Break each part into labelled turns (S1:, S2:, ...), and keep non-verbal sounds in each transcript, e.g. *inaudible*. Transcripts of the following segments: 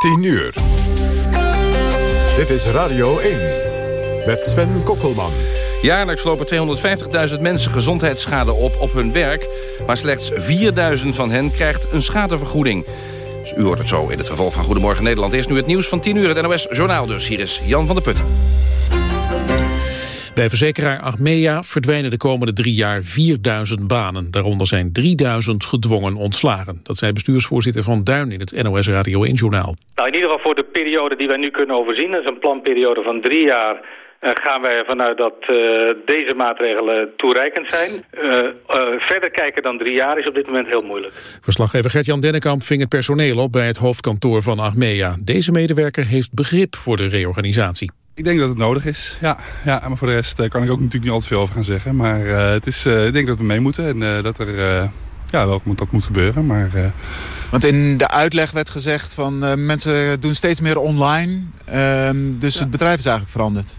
S1: 10 uur. Dit is Radio 1 met Sven Kokkelman.
S2: Jaarlijks lopen 250.000 mensen gezondheidsschade op op hun werk... maar slechts 4.000 van hen krijgt een schadevergoeding. Dus u hoort het zo in het vervolg van Goedemorgen Nederland. Eerst nu het nieuws van 10 uur, het NOS Journaal dus. Hier is Jan van der Putten.
S3: Bij verzekeraar Achmea verdwijnen de komende drie jaar 4000 banen. Daaronder zijn 3000 gedwongen ontslagen. Dat zei bestuursvoorzitter Van Duin in het NOS Radio 1-journaal.
S4: Nou, in ieder geval voor de periode die wij nu kunnen overzien... dat is een planperiode van drie jaar... Uh, gaan wij ervan uit dat uh, deze maatregelen toereikend zijn. Uh, verder kijken dan drie jaar is op dit moment heel moeilijk.
S3: Verslaggever Gert-Jan Dennekamp ving het personeel op bij het hoofdkantoor van Achmea. Deze medewerker heeft begrip voor de reorganisatie.
S5: Ik denk dat het nodig is, ja. ja maar voor de rest kan ik ook natuurlijk niet al te veel over gaan zeggen. Maar het is, ik denk dat we mee moeten en dat er ja, wel, dat moet gebeuren. Maar,
S6: Want in de uitleg werd gezegd van mensen doen steeds meer online. Ehm, dus ja. het bedrijf is eigenlijk veranderd.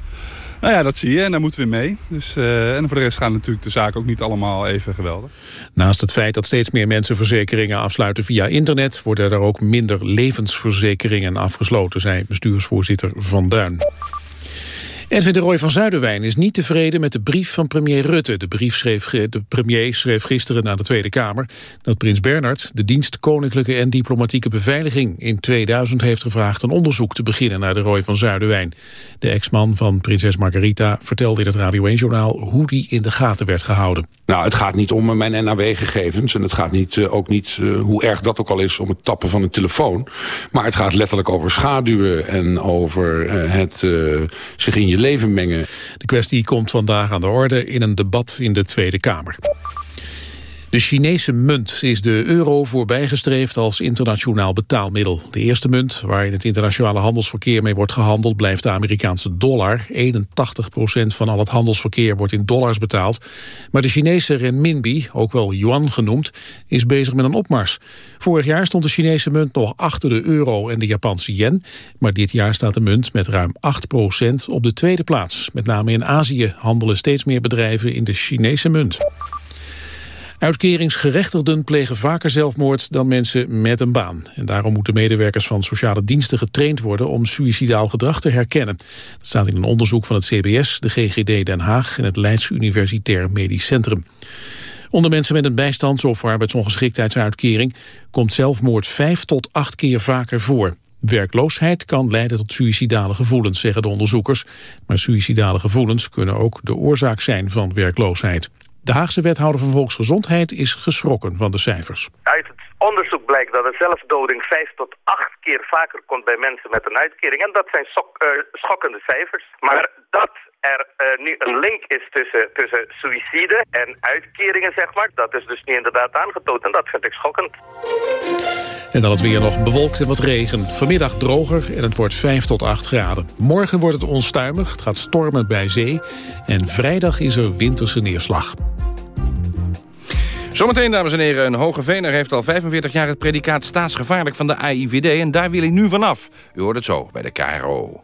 S5: Nou ja, dat zie je en daar moeten we mee. Dus, uh, en voor de rest gaan natuurlijk de zaken ook niet allemaal even geweldig.
S3: Naast het feit dat steeds meer mensen verzekeringen afsluiten via internet... worden er ook minder levensverzekeringen afgesloten, zei bestuursvoorzitter Van Duin. Edwin de Roy van Zuiderwijn is niet tevreden met de brief van premier Rutte. De brief schreef de premier schreef gisteren naar de Tweede Kamer... dat prins Bernard de dienst Koninklijke en Diplomatieke Beveiliging... in 2000 heeft gevraagd een onderzoek te beginnen naar de Roy van Zuiderwijn. De ex-man van prinses Margarita vertelde in het Radio 1-journaal... hoe die in de gaten werd gehouden.
S7: Nou, het gaat niet om mijn NAW-gegevens... en het gaat niet, uh, ook niet, uh, hoe erg dat ook al is, om het tappen van een telefoon. Maar het gaat letterlijk over schaduwen en over uh, het zich in je leven mengen.
S3: De kwestie komt vandaag aan de orde in een debat in de Tweede Kamer. De Chinese munt is de euro voorbijgestreefd als internationaal betaalmiddel. De eerste munt, waar in het internationale handelsverkeer mee wordt gehandeld, blijft de Amerikaanse dollar. 81% van al het handelsverkeer wordt in dollars betaald. Maar de Chinese renminbi, ook wel yuan genoemd, is bezig met een opmars. Vorig jaar stond de Chinese munt nog achter de euro en de Japanse yen. Maar dit jaar staat de munt met ruim 8% op de tweede plaats. Met name in Azië handelen steeds meer bedrijven in de Chinese munt. Uitkeringsgerechtigden plegen vaker zelfmoord dan mensen met een baan. En daarom moeten medewerkers van sociale diensten getraind worden om suïcidaal gedrag te herkennen. Dat staat in een onderzoek van het CBS, de GGD Den Haag en het Leids Universitair Medisch Centrum. Onder mensen met een bijstands- of arbeidsongeschiktheidsuitkering komt zelfmoord vijf tot acht keer vaker voor. Werkloosheid kan leiden tot suïcidale gevoelens, zeggen de onderzoekers. Maar suïcidale gevoelens kunnen ook de oorzaak zijn van werkloosheid. De Haagse wethouder van Volksgezondheid is geschrokken van de cijfers.
S8: Uit het onderzoek blijkt dat de zelfdoding vijf tot acht keer vaker komt bij mensen met een uitkering. En dat zijn uh, schokkende cijfers. Maar dat er uh, nu een link is tussen, tussen suïcide en uitkeringen, zeg maar. Dat is dus nu inderdaad aangetoond en dat vind ik schokkend.
S3: En dan het weer nog bewolkt en wat regen. Vanmiddag droger en het wordt 5 tot 8 graden. Morgen wordt het onstuimig, het gaat stormen bij zee. En vrijdag is er winterse neerslag.
S2: Zometeen, dames en heren, een hoge vener heeft al 45 jaar het predicaat staatsgevaarlijk van de AIVD... en daar wil ik nu vanaf. U hoort het zo bij de KRO.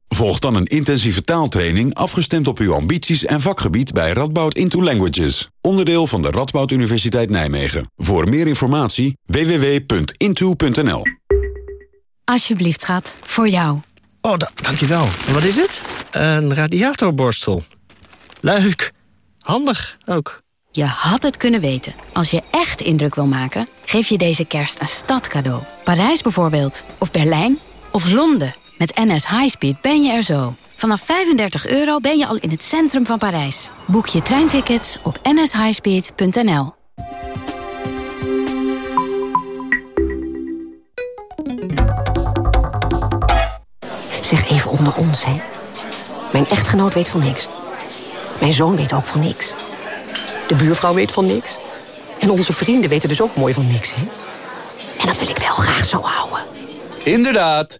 S9: Volg dan een intensieve taaltraining afgestemd op uw ambities en vakgebied bij Radboud Into Languages. Onderdeel van de Radboud Universiteit Nijmegen. Voor meer informatie www.into.nl
S10: Alsjeblieft, schat. Voor jou.
S11: Oh, dankjewel. En wat is het? Een radiatorborstel. Leuk. Handig ook.
S10: Je had het kunnen weten. Als je echt indruk wil maken, geef je deze kerst een stadcadeau. Parijs bijvoorbeeld. Of Berlijn. Of Londen. Met NS Highspeed ben je er zo. Vanaf 35 euro ben je al in het centrum van Parijs. Boek je treintickets op nshighspeed.nl.
S12: Zeg even onder ons, hè. Mijn echtgenoot weet van niks. Mijn zoon weet ook van niks. De buurvrouw weet van niks. En onze vrienden weten dus ook mooi van niks, hè. En dat wil ik wel graag zo houden.
S13: Inderdaad.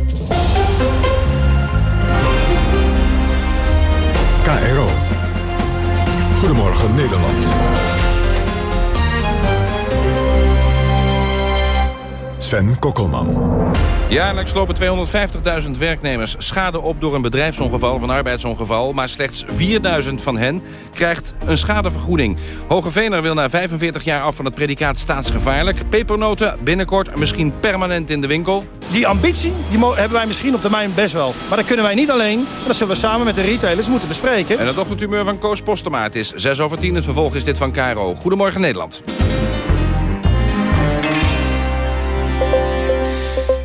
S1: Goedemorgen Nederland. Sven Kokkelman.
S2: Jaarlijks lopen 250.000 werknemers schade op door een bedrijfsongeval of een arbeidsongeval. Maar slechts 4.000 van hen krijgt een schadevergoeding. Hogevener wil na 45 jaar af van het predicaat staatsgevaarlijk. Pepernoten binnenkort misschien permanent in de winkel.
S14: Die ambitie die hebben wij misschien op termijn best wel. Maar dat kunnen wij niet alleen. Dat zullen we samen met de retailers moeten bespreken.
S2: En het ochtendhumeur van Koos Postema. Het is 6 over 10. Het vervolg is dit van Caro. Goedemorgen Nederland.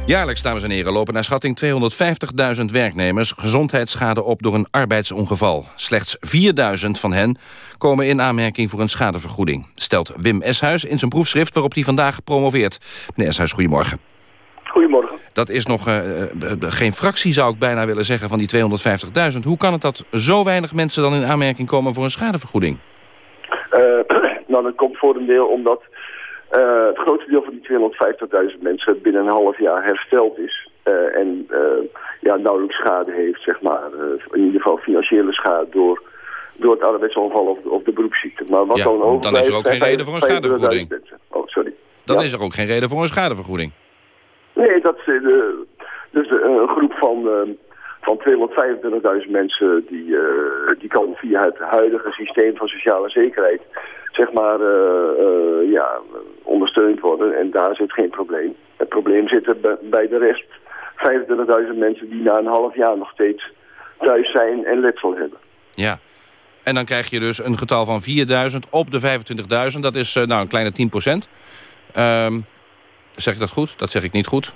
S2: Jaarlijks, dames en heren, lopen naar schatting 250.000 werknemers gezondheidsschade op door een arbeidsongeval. Slechts 4.000 van hen komen in aanmerking voor een schadevergoeding, stelt Wim Eshuis in zijn proefschrift waarop hij vandaag promoveert. Meneer Eshuis, goedemorgen.
S15: Goedemorgen.
S2: Dat is nog uh, geen fractie, zou ik bijna willen zeggen, van die 250.000. Hoe kan het dat zo weinig mensen dan in aanmerking komen voor een schadevergoeding?
S15: Uh, *clears throat* nou, dat komt voor een deel omdat uh, het grootste deel van die 250.000 mensen binnen een half jaar hersteld is. Uh, en uh, ja, nauwelijks schade heeft, zeg maar. in ieder geval financiële schade door, door het arbeidsongeval of, of de beroepsziekte. Maar wat
S2: ja,
S15: dan,
S2: dan is er ook geen reden voor een schadevergoeding.
S15: Oh, sorry.
S2: Dan
S15: ja.
S2: is er ook geen reden voor een schadevergoeding.
S15: Nee, dat is dus een groep van, van 225.000 mensen die, die kan via het huidige systeem van sociale zekerheid zeg maar, uh, uh, ja, ondersteund worden. En daar zit geen probleem. Het probleem zit er bij de rest. 25.000 mensen die na een half jaar nog steeds thuis zijn en letsel hebben.
S2: Ja. En dan krijg je dus een getal van 4.000 op de 25.000. Dat is uh, nou een kleine 10 procent. Um, zeg ik dat goed? Dat zeg ik niet goed.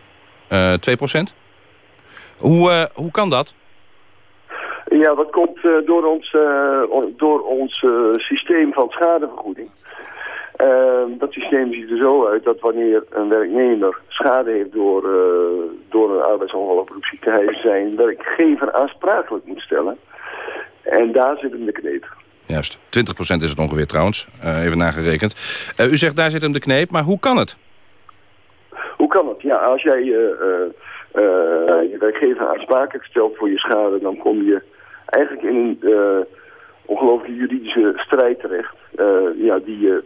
S2: 2 procent. Hoe, hoe kan dat?
S15: Ja, dat komt uh, door ons, uh, door ons uh, systeem van schadevergoeding. Dat systeem ziet er zo uit dat wanneer een werknemer schade heeft door, door een arbeidsongeval of hij zijn werkgever aansprakelijk moet stellen. En daar zit hem de kneep.
S2: Juist, 20% is het ongeveer trouwens, even nagerekend. u zegt daar zit hem de kneep, maar hoe kan het?
S15: Hoe kan het? Ja, als jij je werkgever aansprakelijk stelt voor je schade, dan kom je eigenlijk in een uh, ongelooflijke juridische strijd terecht. Uh, ja, die je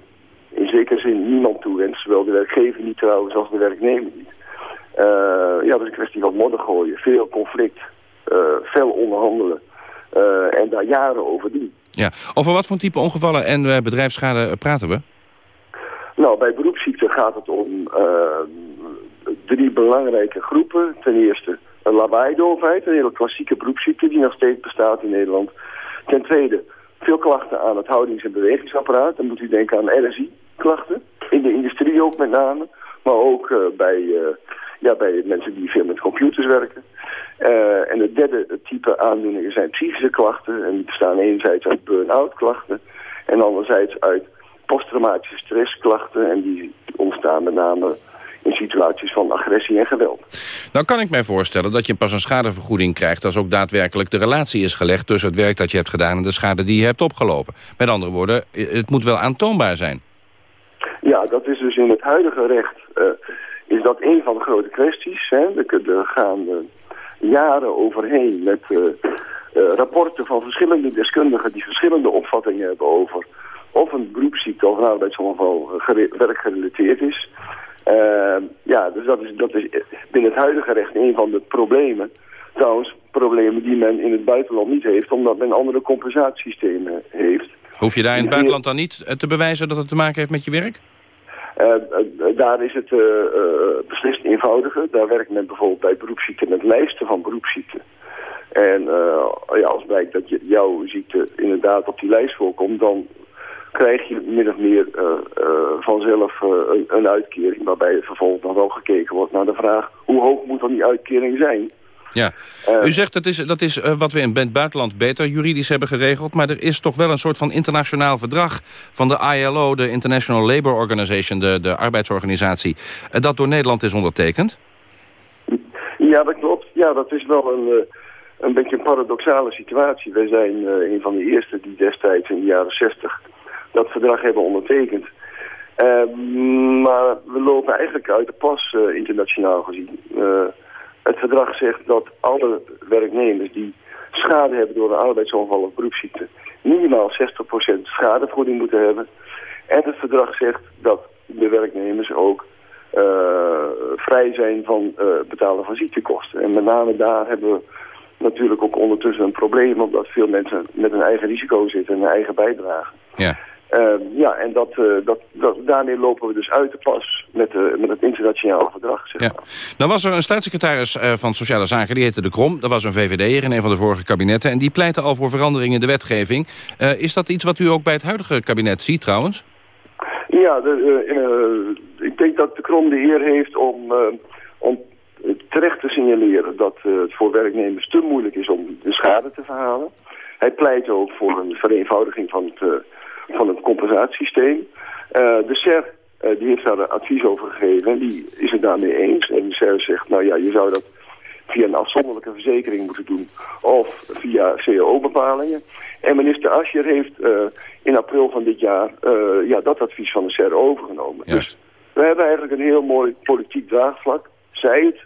S15: uh, in zekere zin niemand toewenst. Zowel de werkgever niet trouwens als de werknemer niet. ja, dat is een kwestie van modder gooien. Veel conflict. veel onderhandelen. en daar jaren over doen.
S2: Ja, over wat voor type ongevallen en bedrijfsschade praten we?
S15: Nou, bij beroepsziekte gaat het om drie belangrijke groepen. Ten eerste een lawaaidoofheid, een hele klassieke beroepsziekte die nog steeds bestaat in Nederland. Ten tweede, veel klachten aan het houdings- en bewegingsapparaat. Dan moet u denken aan RSI-klachten, in de industrie ook met name. Maar ook uh, bij, uh, ja, bij mensen die veel met computers werken. Uh, en het derde type aandoeningen zijn psychische klachten. En die bestaan enerzijds uit burn-out klachten en anderzijds uit posttraumatische stressklachten. En die ontstaan met name in situaties van agressie en geweld.
S2: Nou kan ik mij voorstellen dat je pas een schadevergoeding krijgt... als ook daadwerkelijk de relatie is gelegd tussen het werk dat je hebt gedaan... en de schade die je hebt opgelopen. Met andere woorden, het moet wel aantoonbaar zijn.
S15: Ja, dat is dus in het huidige recht... Uh, is dat een van de grote kwesties. Hè? Er gaan uh, jaren overheen met uh, rapporten van verschillende deskundigen... die verschillende opvattingen hebben over... of een beroepsziekte of een arbeidsongeval werkgerelateerd is... Uh, ja, dus dat is, dat is binnen het huidige recht een van de problemen. Trouwens, problemen die men in het buitenland niet heeft, omdat men andere compensatiesystemen heeft.
S2: Hoef je daar in het buitenland dan niet te bewijzen dat het te maken heeft met je werk?
S15: Uh, uh, daar is het beslist eenvoudiger. Daar werkt men bijvoorbeeld bij beroepsziekten met lijsten van beroepsziekten. En ja, als blijkt dat je, jouw ziekte inderdaad op die lijst voorkomt, dan krijg je min of meer uh, uh, vanzelf uh, een, een, uitkering... waarbij vervolgens nog wel gekeken wordt naar de vraag... hoe hoog moet dan die uitkering zijn?
S2: Ja. U zegt dat is, dat is wat we in het buitenland beter juridisch hebben geregeld... maar er is toch wel een soort van internationaal verdrag van de ILO... de International Labour Organization, de, de arbeidsorganisatie... dat door Nederland is ondertekend?
S15: Ja, dat klopt. Ja, dat is wel een een beetje een paradoxale situatie. Wij zijn uh, een van de eerste die destijds in de jaren 60 dat verdrag hebben ondertekend. Uh, maar we lopen eigenlijk uit de pas uh, internationaal gezien. Uh, het verdrag zegt dat alle werknemers die schade hebben door een arbeidsongeval of beroepsziekte minimaal 60% schadevergoeding moeten hebben. En het verdrag zegt dat de werknemers ook vrij zijn van betalen van ziektekosten. En met name daar hebben we natuurlijk ook ondertussen een probleem... omdat veel mensen met een eigen risico zitten en een eigen bijdrage.
S2: Ja.
S15: Uh, ja, en dat, uh, dat, dat, daarmee lopen we dus uit de pas met, uh, met het internationale verdrag. Zeg
S2: ja. Dan was er een staatssecretaris eh, van Sociale Zaken, die heette De Krom. Dat was een VVD'er in een van de vorige kabinetten. En die pleitte al voor veranderingen in de wetgeving. is dat iets wat u ook bij het huidige kabinet ziet trouwens?
S15: Ja, de, ik denk dat De Krom de eer heeft om, om terecht te signaleren dat het voor werknemers te moeilijk is om de schade te verhalen. Hij pleit ook voor een vereenvoudiging van het, van het compensatiesysteem. Uh, de SER die heeft daar advies over gegeven en die is het daarmee eens. En de SER zegt, nou ja, je zou dat via een afzonderlijke verzekering moeten doen of via cao-bepalingen. En minister Ascher heeft in april van dit jaar ja, dat advies van de SER overgenomen. Dus we hebben eigenlijk een heel mooi politiek draagvlak. Zij het,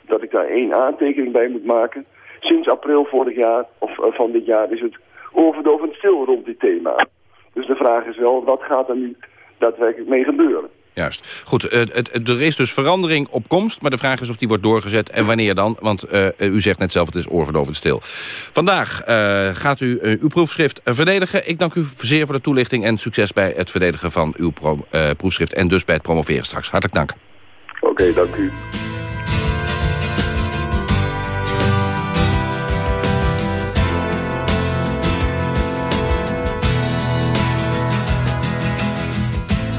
S15: dat ik daar één aantekening bij moet maken. Sinds april vorig jaar, of uh, van dit jaar, is het overdovend stil rond dit thema. Dus de vraag is wel, wat gaat er nu daadwerkelijk mee gebeuren?
S2: Juist. Goed, uh, het, er is dus verandering op komst... maar de vraag is of die wordt doorgezet en wanneer dan. Want uh, u zegt net zelf, het is oorverdovend stil. Vandaag gaat u uw proefschrift verdedigen. Ik dank u zeer voor de toelichting en succes bij het verdedigen van uw pro proefschrift... en dus bij het promoveren straks. Hartelijk dank.
S15: Oké, okay, dank u.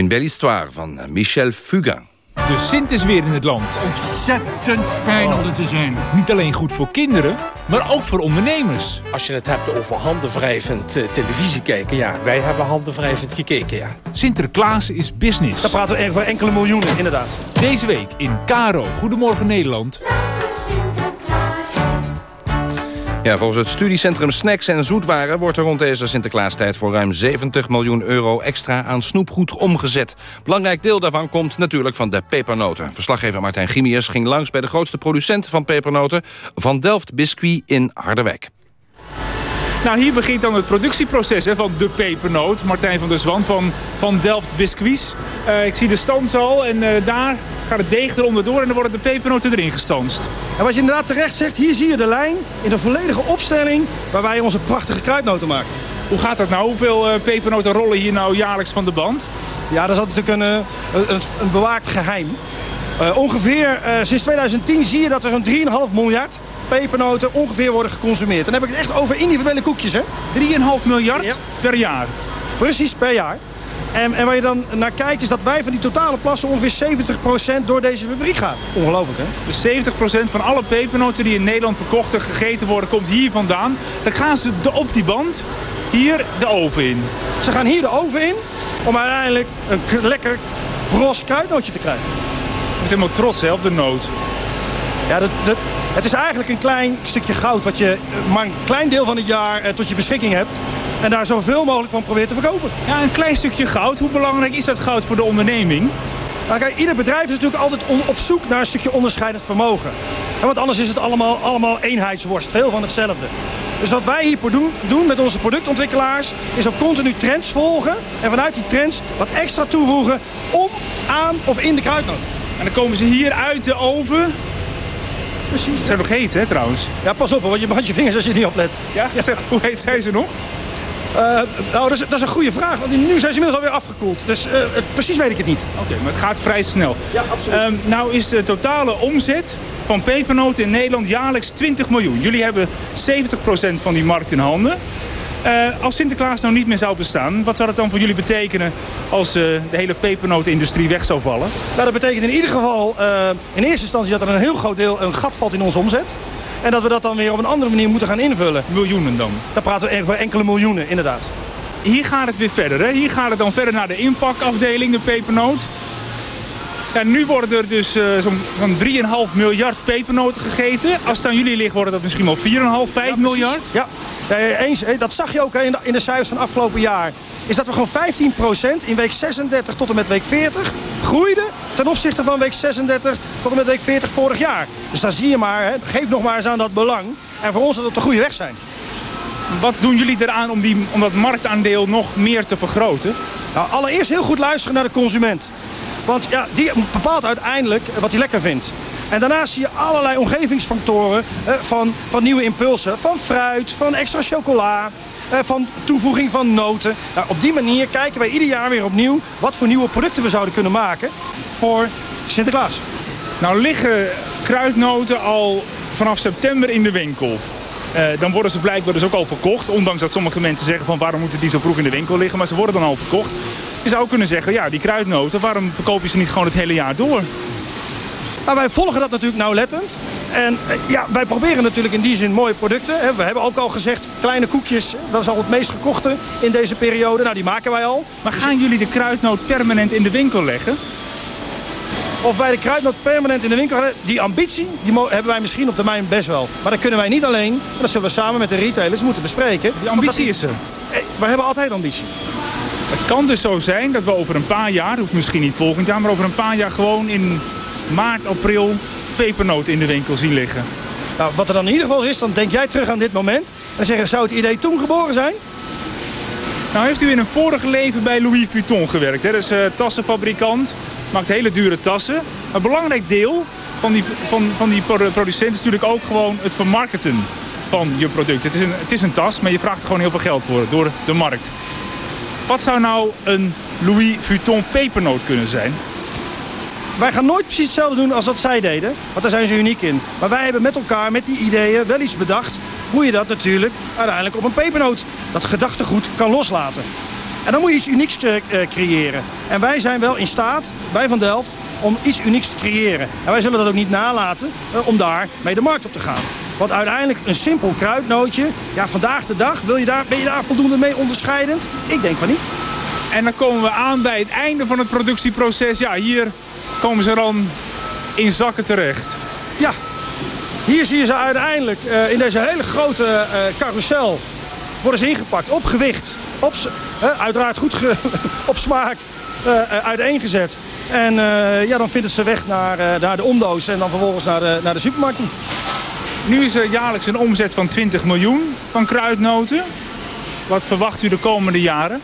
S16: Une belle histoire
S2: van Michel Fugain.
S17: De Sint is weer in het land. Ontzettend fijn om er te zijn. Niet alleen goed voor kinderen, maar ook voor ondernemers.
S18: Als je het hebt over handenwrijvend uh, televisie kijken, ja, wij hebben handenwrijvend gekeken, ja.
S17: Sinterklaas is business.
S14: Daar praten we over enkele miljoenen, inderdaad.
S17: Deze week in Caro, Goedemorgen Nederland.
S2: Ja, volgens het studiecentrum Snacks en Zoetwaren... wordt er rond deze Sinterklaastijd voor ruim 70 miljoen euro extra aan snoepgoed omgezet. Belangrijk deel daarvan komt natuurlijk van de pepernoten. Verslaggever Martijn Gimius ging langs bij de grootste producent van pepernoten... van Delft Biscuit in Harderwijk.
S17: Nou, hier begint dan het productieproces hè, van de pepernoot. Martijn van der Zwan van, van Delft Biscuits. Uh, ik zie de stans al en uh, daar gaat het deeg eronder door en dan worden de pepernoten erin gestanst.
S14: En wat je inderdaad terecht zegt, hier zie je de lijn in de volledige opstelling waar wij onze prachtige kruidnoten maken.
S17: Hoe gaat dat nou? Hoeveel uh, pepernoten rollen hier nou jaarlijks van de band?
S14: Ja, dat is natuurlijk een, een, een bewaakt geheim. Uh, ongeveer uh, sinds 2010 zie je dat er zo'n 3,5 miljard pepernoten ongeveer worden geconsumeerd. Dan heb ik het echt over individuele koekjes, hè?
S17: 3,5 miljard ja. per jaar?
S14: Precies, per jaar. En, en waar je dan naar kijkt is dat wij van die totale plassen ongeveer 70% door deze fabriek gaat. Ongelooflijk, hè?
S17: Dus 70% van alle pepernoten die in Nederland verkocht en gegeten worden, komt hier vandaan. Dan gaan ze op die band hier de oven in.
S14: Ze gaan hier de oven in om uiteindelijk een lekker bros kruidnootje te krijgen.
S17: Bent helemaal trots hè, op de noot.
S14: Ja, dat, dat, het is eigenlijk een klein stukje goud wat je maar een klein deel van het jaar eh, tot je beschikking hebt. En daar zoveel mogelijk van probeert te verkopen.
S17: Ja, een klein stukje goud. Hoe belangrijk is dat goud voor de onderneming?
S14: Nou, kijk, ieder bedrijf is natuurlijk altijd op zoek naar een stukje onderscheidend vermogen. En want anders is het allemaal, allemaal eenheidsworst. Veel van hetzelfde. Dus wat wij hier doen, doen met onze productontwikkelaars... is ook continu trends volgen. En vanuit die trends wat extra toevoegen om, aan of in de kruidnoot.
S17: En dan komen ze hier uit de oven.
S14: Precies.
S17: Ze zijn nog heet, hè, trouwens?
S14: Ja, pas op, want je brandt je vingers als je niet oplet.
S17: Ja? ja *laughs* hoe heet zijn ze nog?
S14: Uh, nou, dat is, dat is, een goede vraag. Want nu zijn ze inmiddels alweer afgekoeld. Dus uh, precies weet ik het niet.
S17: Oké, okay, maar het gaat vrij snel.
S14: Ja, absoluut.
S17: Um, nou is de totale omzet van pepernoten in Nederland jaarlijks 20 miljoen. Jullie hebben 70% van die markt in handen. Uh, als Sinterklaas nou niet meer zou bestaan, wat zou dat dan voor jullie betekenen als uh, de hele pepernotenindustrie weg zou vallen?
S14: Nou, dat betekent in ieder geval uh, in eerste instantie dat er een heel groot deel een gat valt in onze omzet. En dat we dat dan weer op een andere manier moeten gaan invullen.
S17: Miljoenen dan?
S14: Dan praten we over enkele miljoenen, inderdaad.
S17: Hier gaat het weer verder, hè? Hier gaat het dan verder naar de inpakafdeling, de pepernoot. Ja, nu worden er dus uh, zo'n 3,5 miljard pepernoten gegeten. Als het aan jullie ligt, worden dat misschien wel 4,5, 5 ja, miljard.
S14: Ja, eens, dat zag je ook in de, in de cijfers van afgelopen jaar. Is dat we gewoon 15% in week 36 tot en met week 40 groeiden ten opzichte van week 36 tot en met week 40 vorig jaar. Dus dan zie je maar, hè, geef nog maar eens aan dat belang. En voor ons dat we op de goede weg zijn.
S17: Wat doen jullie eraan om, die, om dat marktaandeel nog meer te vergroten?
S14: Nou, allereerst heel goed luisteren naar de consument. Want ja, die bepaalt uiteindelijk wat hij lekker vindt. En daarnaast zie je allerlei omgevingsfactoren eh, van, van nieuwe impulsen. Van fruit, van extra chocola, eh, van toevoeging van noten. Nou, op die manier kijken wij ieder jaar weer opnieuw... wat voor nieuwe producten we zouden kunnen maken voor Sinterklaas.
S17: Nou liggen kruidnoten al vanaf september in de winkel. Uh, dan worden ze blijkbaar dus ook al verkocht. Ondanks dat sommige mensen zeggen van waarom moeten die zo vroeg in de winkel liggen. Maar ze worden dan al verkocht. Je zou kunnen zeggen, ja die kruidnoten, waarom verkoop je ze niet gewoon het hele jaar door?
S14: Nou, wij volgen dat natuurlijk nauwlettend. En ja, wij proberen natuurlijk in die zin mooie producten. We hebben ook al gezegd, kleine koekjes, dat is al het meest gekochte in deze periode. Nou, die maken wij al.
S17: Maar gaan jullie de kruidnoot permanent in de winkel leggen?
S14: Of wij de kruidnoot permanent in de winkel hebben, die ambitie die hebben wij misschien op termijn best wel. Maar dat kunnen wij niet alleen, maar dat zullen we samen met de retailers moeten bespreken.
S17: Die ambitie is er?
S14: We hebben altijd ambitie.
S17: Het kan dus zo zijn dat we over een paar jaar, hoeft misschien niet volgend jaar, maar over een paar jaar gewoon in maart, april pepernoten in de winkel zien liggen.
S14: Nou, wat er dan in ieder geval is, dan denk jij terug aan dit moment en zeggen, zou het idee toen geboren zijn?
S17: Nou heeft u in een vorig leven bij Louis Vuitton gewerkt. Hè? Dat is uh, tassenfabrikant, maakt hele dure tassen. Een belangrijk deel van die, van, van die producent is natuurlijk ook gewoon het vermarkten van je product. Het is, een, het is een tas, maar je vraagt er gewoon heel veel geld voor door de markt. Wat zou nou een Louis Vuitton pepernoot kunnen zijn?
S14: Wij gaan nooit precies hetzelfde doen als wat zij deden. Want daar zijn ze uniek in. Maar wij hebben met elkaar, met die ideeën, wel iets bedacht... hoe je dat natuurlijk uiteindelijk op een pepernoot, dat gedachtegoed, kan loslaten. En dan moet je iets unieks creëren. En wij zijn wel in staat, bij Van Delft, om iets unieks te creëren. En wij zullen dat ook niet nalaten uh, om daar mee de markt op te gaan. Want uiteindelijk een simpel kruidnootje, ja, vandaag de dag, wil je daar, ben je daar voldoende mee onderscheidend? Ik denk van niet.
S17: En dan komen we aan bij het einde van het productieproces. Ja, hier komen ze dan in zakken terecht.
S14: Ja, hier zie je ze uiteindelijk uh, in deze hele grote uh, carousel worden ze ingepakt op gewicht. Op, uiteraard goed *laughs* op smaak uiteengezet. En ja, dan vindt het ze weg naar, naar de omdoos en dan vervolgens naar de, naar de supermarkten.
S17: Nu is er jaarlijks een omzet van 20 miljoen van kruidnoten. Wat verwacht u de komende jaren?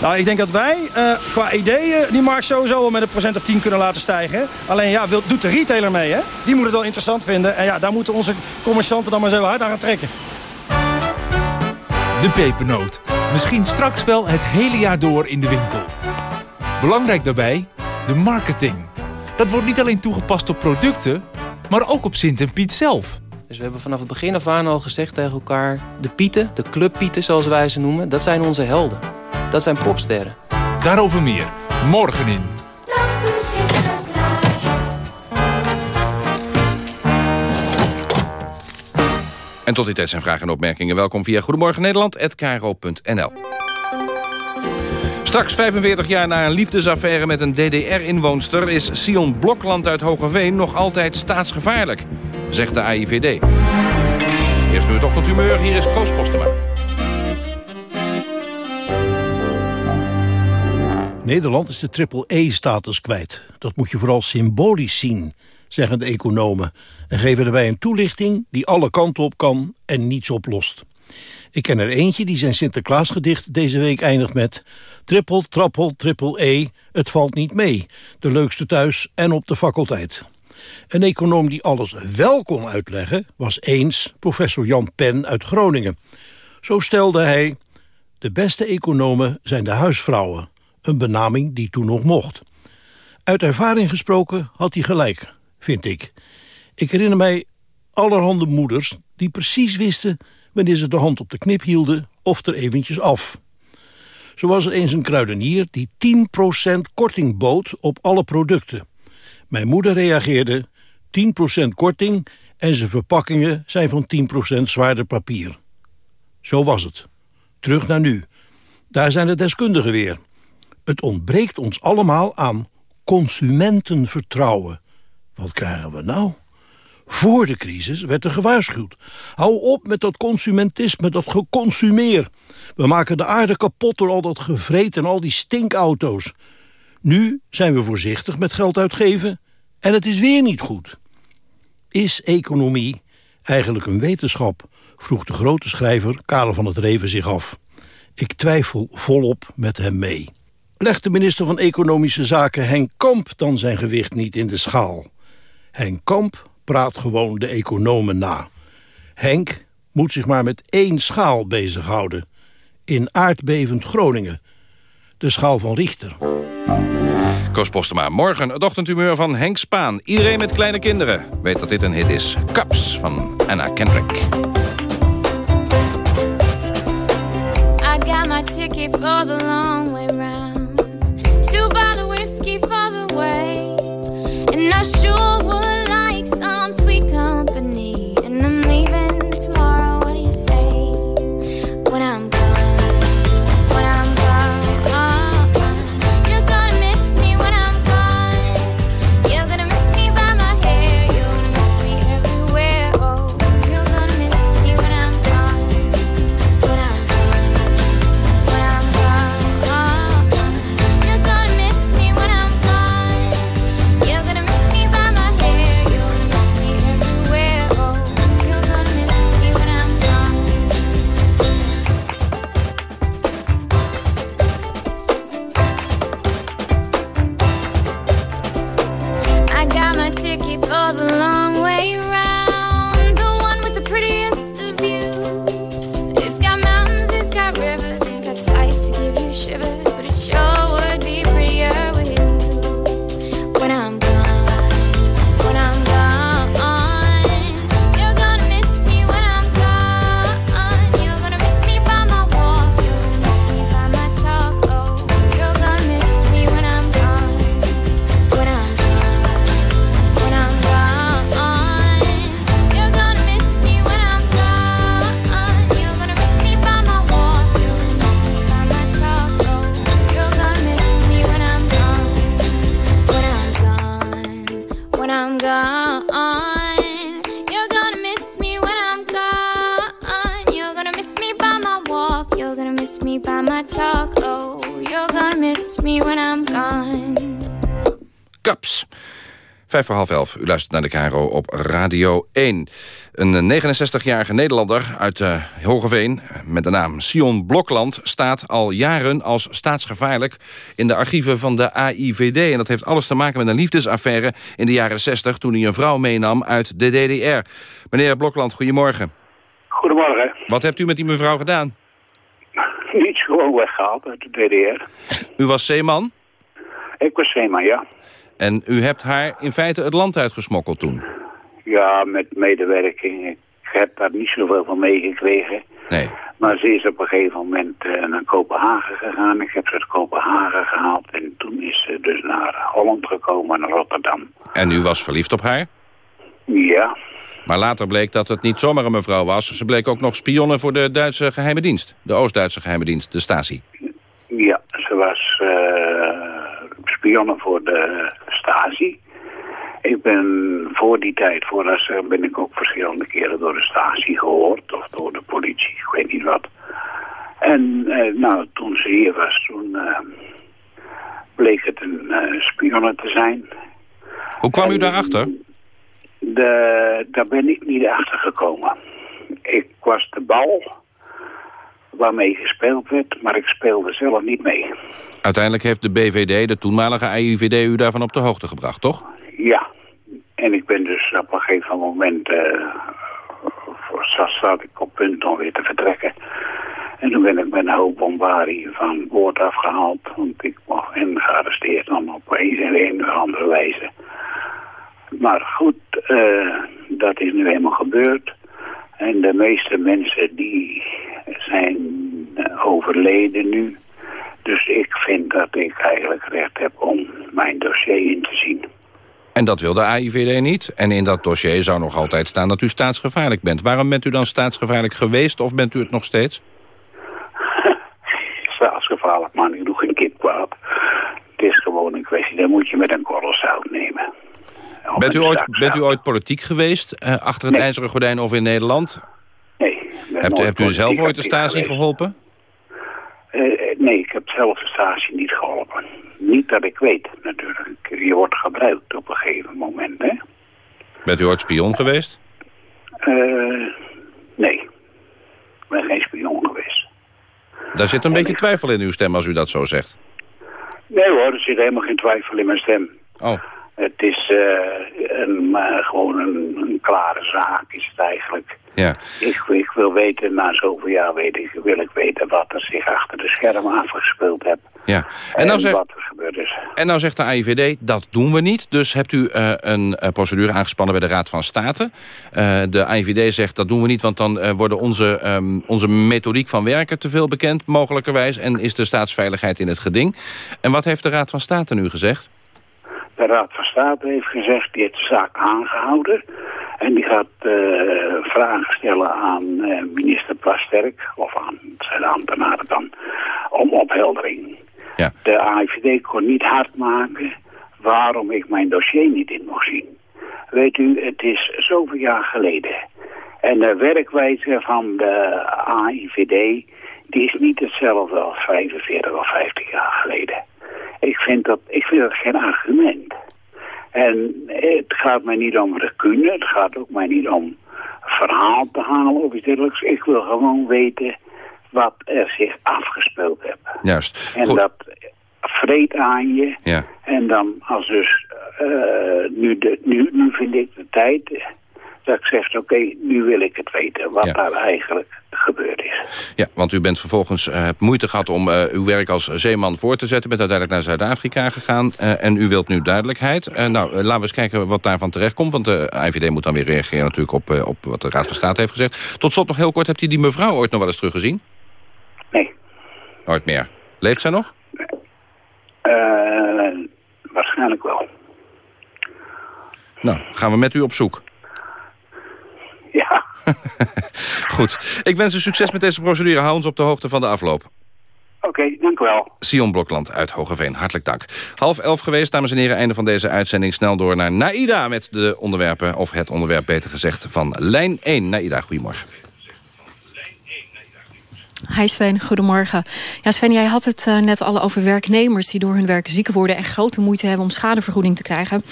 S14: Nou, ik denk dat wij uh, qua ideeën die markt sowieso wel met een procent of 10 kunnen laten stijgen. Alleen ja, wil, doet de retailer mee, hè? Die moet het wel interessant vinden. En ja, daar moeten onze commercianten dan maar zo hard aan gaan trekken.
S19: De pepernoot. Misschien straks wel het hele jaar door in de winkel. Belangrijk daarbij, de marketing. Dat wordt niet alleen toegepast op producten, maar ook op Sint en Piet zelf.
S20: Dus we hebben vanaf het begin af aan al gezegd tegen elkaar... de Pieten, de clubpieten zoals wij ze noemen, dat zijn onze helden. Dat zijn popsterren.
S19: Daarover meer, morgen in.
S2: En tot die tijd zijn vragen en opmerkingen. Welkom via Goedemorgen Nederland@kro.nl. Straks 45 jaar na een liefdesaffaire met een DDR-inwoonster... is Sion Blokland uit Hogeveen nog altijd staatsgevaarlijk, zegt de AIVD. Eerst nu het ochtendhumeur, hier is Koos Postema.
S21: Nederland is de triple-E-status kwijt. Dat moet je vooral symbolisch zien, zeggen de economen... en geven erbij een toelichting die alle kanten op kan en niets oplost. Ik ken er eentje die zijn Sinterklaasgedicht deze week eindigt met... Trippel, trappel, triple E, het valt niet mee. De leukste thuis en op de faculteit. Een econoom die alles wel kon uitleggen... was eens professor Jan Pen uit Groningen. Zo stelde hij... De beste economen zijn de huisvrouwen. Een benaming die toen nog mocht. Uit ervaring gesproken had hij gelijk, vind ik. Ik herinner mij allerhande moeders die precies wisten... wanneer ze de hand op de knip hielden of er eventjes af. Zo was er eens een kruidenier die 10% korting bood op alle producten. Mijn moeder reageerde 10% korting en zijn verpakkingen zijn van 10% zwaarder papier. Zo was het. Terug naar nu. Daar zijn de deskundigen weer. Het ontbreekt ons allemaal aan consumentenvertrouwen. Wat krijgen we nou? Voor de crisis werd er gewaarschuwd. Hou op met dat consumentisme, dat geconsumeer. We maken de aarde kapot door al dat gevreet en al die stinkauto's. Nu zijn we voorzichtig met geld uitgeven en het is weer niet goed. Is economie eigenlijk een wetenschap? vroeg de grote schrijver Karel van het Reven zich af. Ik twijfel volop met hem mee. Legt de minister van Economische Zaken Henk Kamp dan zijn gewicht niet in de schaal? Henk Kamp praat gewoon de economen na. Henk moet zich maar met één schaal bezighouden. In aardbevend Groningen. De schaal van Richter.
S2: Koos Postema, morgen het ochtendhumeur van Henk Spaan. Iedereen met kleine kinderen weet dat dit een hit is. Cups van Anna Kendrick.
S22: I got my ticket for the long way round. Two bottle whiskey for the way. Sure would like some sweet company. And I'm leaving tomorrow.
S2: U luistert naar de Caro op Radio 1. Een eh, 69-jarige Nederlander uit uh, Hogeveen eh, met de naam Sion Blokland... staat al jaren als staatsgevaarlijk in de archieven van de AIVD. En dat heeft alles te maken met een liefdesaffaire in de jaren 60... toen hij een vrouw meenam uit de DDR. Meneer Blokland, goedemorgen.
S23: Goedemorgen.
S2: Wat hebt u met die mevrouw gedaan? *laughs*
S23: Niets, gewoon weggehaald uit de DDR.
S2: U was zeeman?
S23: Ik was zeeman, ja.
S2: En u hebt haar in feite het land uitgesmokkeld toen?
S23: Ja, met medewerking. Ik heb daar niet zoveel van meegekregen.
S2: Nee.
S23: Maar ze is op een gegeven moment eh, naar Kopenhagen gegaan. Ik heb ze uit Kopenhagen gehaald. En toen is ze dus naar Holland gekomen, naar Rotterdam.
S2: En u was verliefd op haar?
S23: Ja.
S2: Maar later bleek dat het niet zomaar een mevrouw was. Ze bleek ook nog spionne voor de Duitse geheime dienst. De Oost-Duitse geheime dienst, de Stasi.
S23: Ja, ze was uh, spionne voor de Stasi. Ik ben voor die tijd, voor dat ben ik ook verschillende keren door de Stasi gehoord. Of door de politie, ik weet niet wat. En uh, nou, toen ze hier was, toen uh, bleek het een uh, spionne te zijn.
S2: Hoe kwam en, u daarachter?
S23: De, daar ben ik niet achter gekomen. Ik was de bal waarmee gespeeld werd, maar ik speelde zelf niet mee.
S2: Uiteindelijk heeft de BVD, de toenmalige AIVD, u daarvan op de hoogte gebracht, toch?
S23: Ja, en ik ben dus op een gegeven moment, uh, zat ik op punt om weer te vertrekken. En toen ben ik met een hoop bombarie van boord afgehaald, want ik was en gearresteerd dan op een en een of andere wijze. Maar goed, uh, dat is nu helemaal gebeurd. En de meeste mensen die zijn overleden nu. Dus ik vind dat ik eigenlijk recht heb om mijn dossier in te zien.
S2: En dat wil de AIVD niet. En in dat dossier zou nog altijd staan dat u staatsgevaarlijk bent. Waarom bent u dan staatsgevaarlijk geweest of bent u het nog steeds? *laughs*
S23: staatsgevaarlijk, man. Ik doe geen kip kwaad. Het is gewoon een kwestie, dan moet je met een korrel zout nemen.
S2: Bent u, ooit, bent u ooit politiek geweest, uh, achter het nee. ijzeren gordijn of in Nederland?
S23: Nee.
S2: Hebt, hebt u zelf ooit de Stasi geholpen?
S23: Uh, nee, ik heb zelf de Stasi niet geholpen. Niet dat ik weet, natuurlijk. Je wordt gebruikt op een gegeven moment, hè.
S2: Bent u ooit spion geweest?
S23: Uh, nee. Ik ben geen spion geweest.
S2: Daar zit een en beetje ik... twijfel in uw stem als u dat zo zegt.
S23: Nee hoor, er zit helemaal geen twijfel in mijn stem.
S2: Oh.
S23: Het is uh, een, uh, gewoon een, een, klare zaak, is het eigenlijk.
S2: Ja.
S23: Ik, ik, wil weten, na zoveel jaar weet ik, wil ik weten wat er zich achter de schermen afgespeeld heeft.
S2: Ja. En, nou zegt,
S23: wat er gebeurd is.
S2: En nou zegt de AIVD, dat doen we niet. Dus hebt u uh, een procedure aangespannen bij de Raad van State. de AIVD zegt, dat doen we niet, want dan worden onze, um, onze methodiek van werken te veel bekend, mogelijkerwijs. En is de staatsveiligheid in het geding. En wat heeft de Raad van State nu gezegd?
S23: De Raad van State heeft gezegd, die heeft de zaak aangehouden. En die gaat uh, vragen stellen aan uh, minister Plasterk, of aan zijn ambtenaren dan, om opheldering.
S2: Ja.
S23: De AIVD kon niet hard maken waarom ik mijn dossier niet in mocht zien. Weet u, het is zoveel jaar geleden. En de werkwijze van de AIVD, die is niet hetzelfde als 45 of 50 jaar geleden. Ik vind dat, ik vind dat geen argument. En het gaat mij niet om recune, het gaat ook mij niet om verhaal te halen of iets dergelijks. Ik wil gewoon weten wat er zich afgespeeld heeft.
S2: Juist.
S23: En
S2: Goed.
S23: dat vreet aan je.
S2: Ja.
S23: En dan als dus
S24: eh, nu, de, nu, nu vind ik de tijd dat ik zeg, oké, nu wil ik het weten wat
S2: Ja.
S24: daar eigenlijk gebeurd is.
S2: Ja, want u bent vervolgens hebt moeite gehad om eh, uw werk als zeeman voor te zetten. Bent uiteindelijk naar Zuid-Afrika gegaan. eh, en u wilt nu duidelijkheid. Nou, laten we eens kijken wat daarvan terechtkomt. Want de IVD moet dan weer reageren natuurlijk op, op wat de Raad van State heeft gezegd. Tot slot nog heel kort. Hebt u die mevrouw ooit nog wel eens teruggezien?
S24: Nee.
S2: Nooit meer. Leeft zij nog?
S24: Waarschijnlijk wel.
S2: Nou, gaan we met u op zoek. *laughs* Goed. Ik wens u succes met deze procedure. Hou ons op de hoogte van de afloop.
S24: Oké, dank u wel.
S2: Sion Blokland uit Hogeveen, hartelijk dank. Half elf geweest, dames en heren, einde van deze uitzending. Snel door naar Naida met de onderwerpen, of het onderwerp beter gezegd, van lijn 1. Naida, goedemorgen.
S23: Hi Sven, goedemorgen. Ja Sven, jij had het eh, net al over werknemers... die door hun werk ziek worden en grote moeite hebben... om schadevergoeding te krijgen.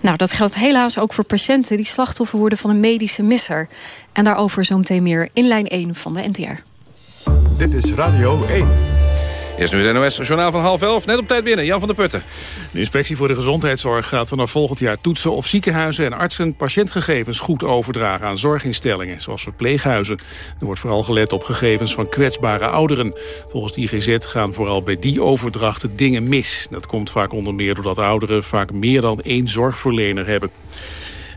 S23: Nou, dat geldt helaas ook voor patiënten... die slachtoffer worden van een medische misser. En daarover zometeen meer in lijn 1 van de NTR.
S1: Dit is Radio 1.
S2: Eerst nu het NOS-journaal van half elf, net op tijd binnen. Jan van der Putten.
S3: De inspectie voor de gezondheidszorg gaat vanaf volgend jaar toetsen of ziekenhuizen en artsen patiëntgegevens goed overdragen aan zorginstellingen, zoals verpleeghuizen. Er wordt vooral gelet op gegevens van kwetsbare ouderen. Volgens de IGZ gaan vooral bij die overdrachten dingen mis. Dat komt vaak onder meer doordat ouderen vaak meer dan één zorgverlener hebben.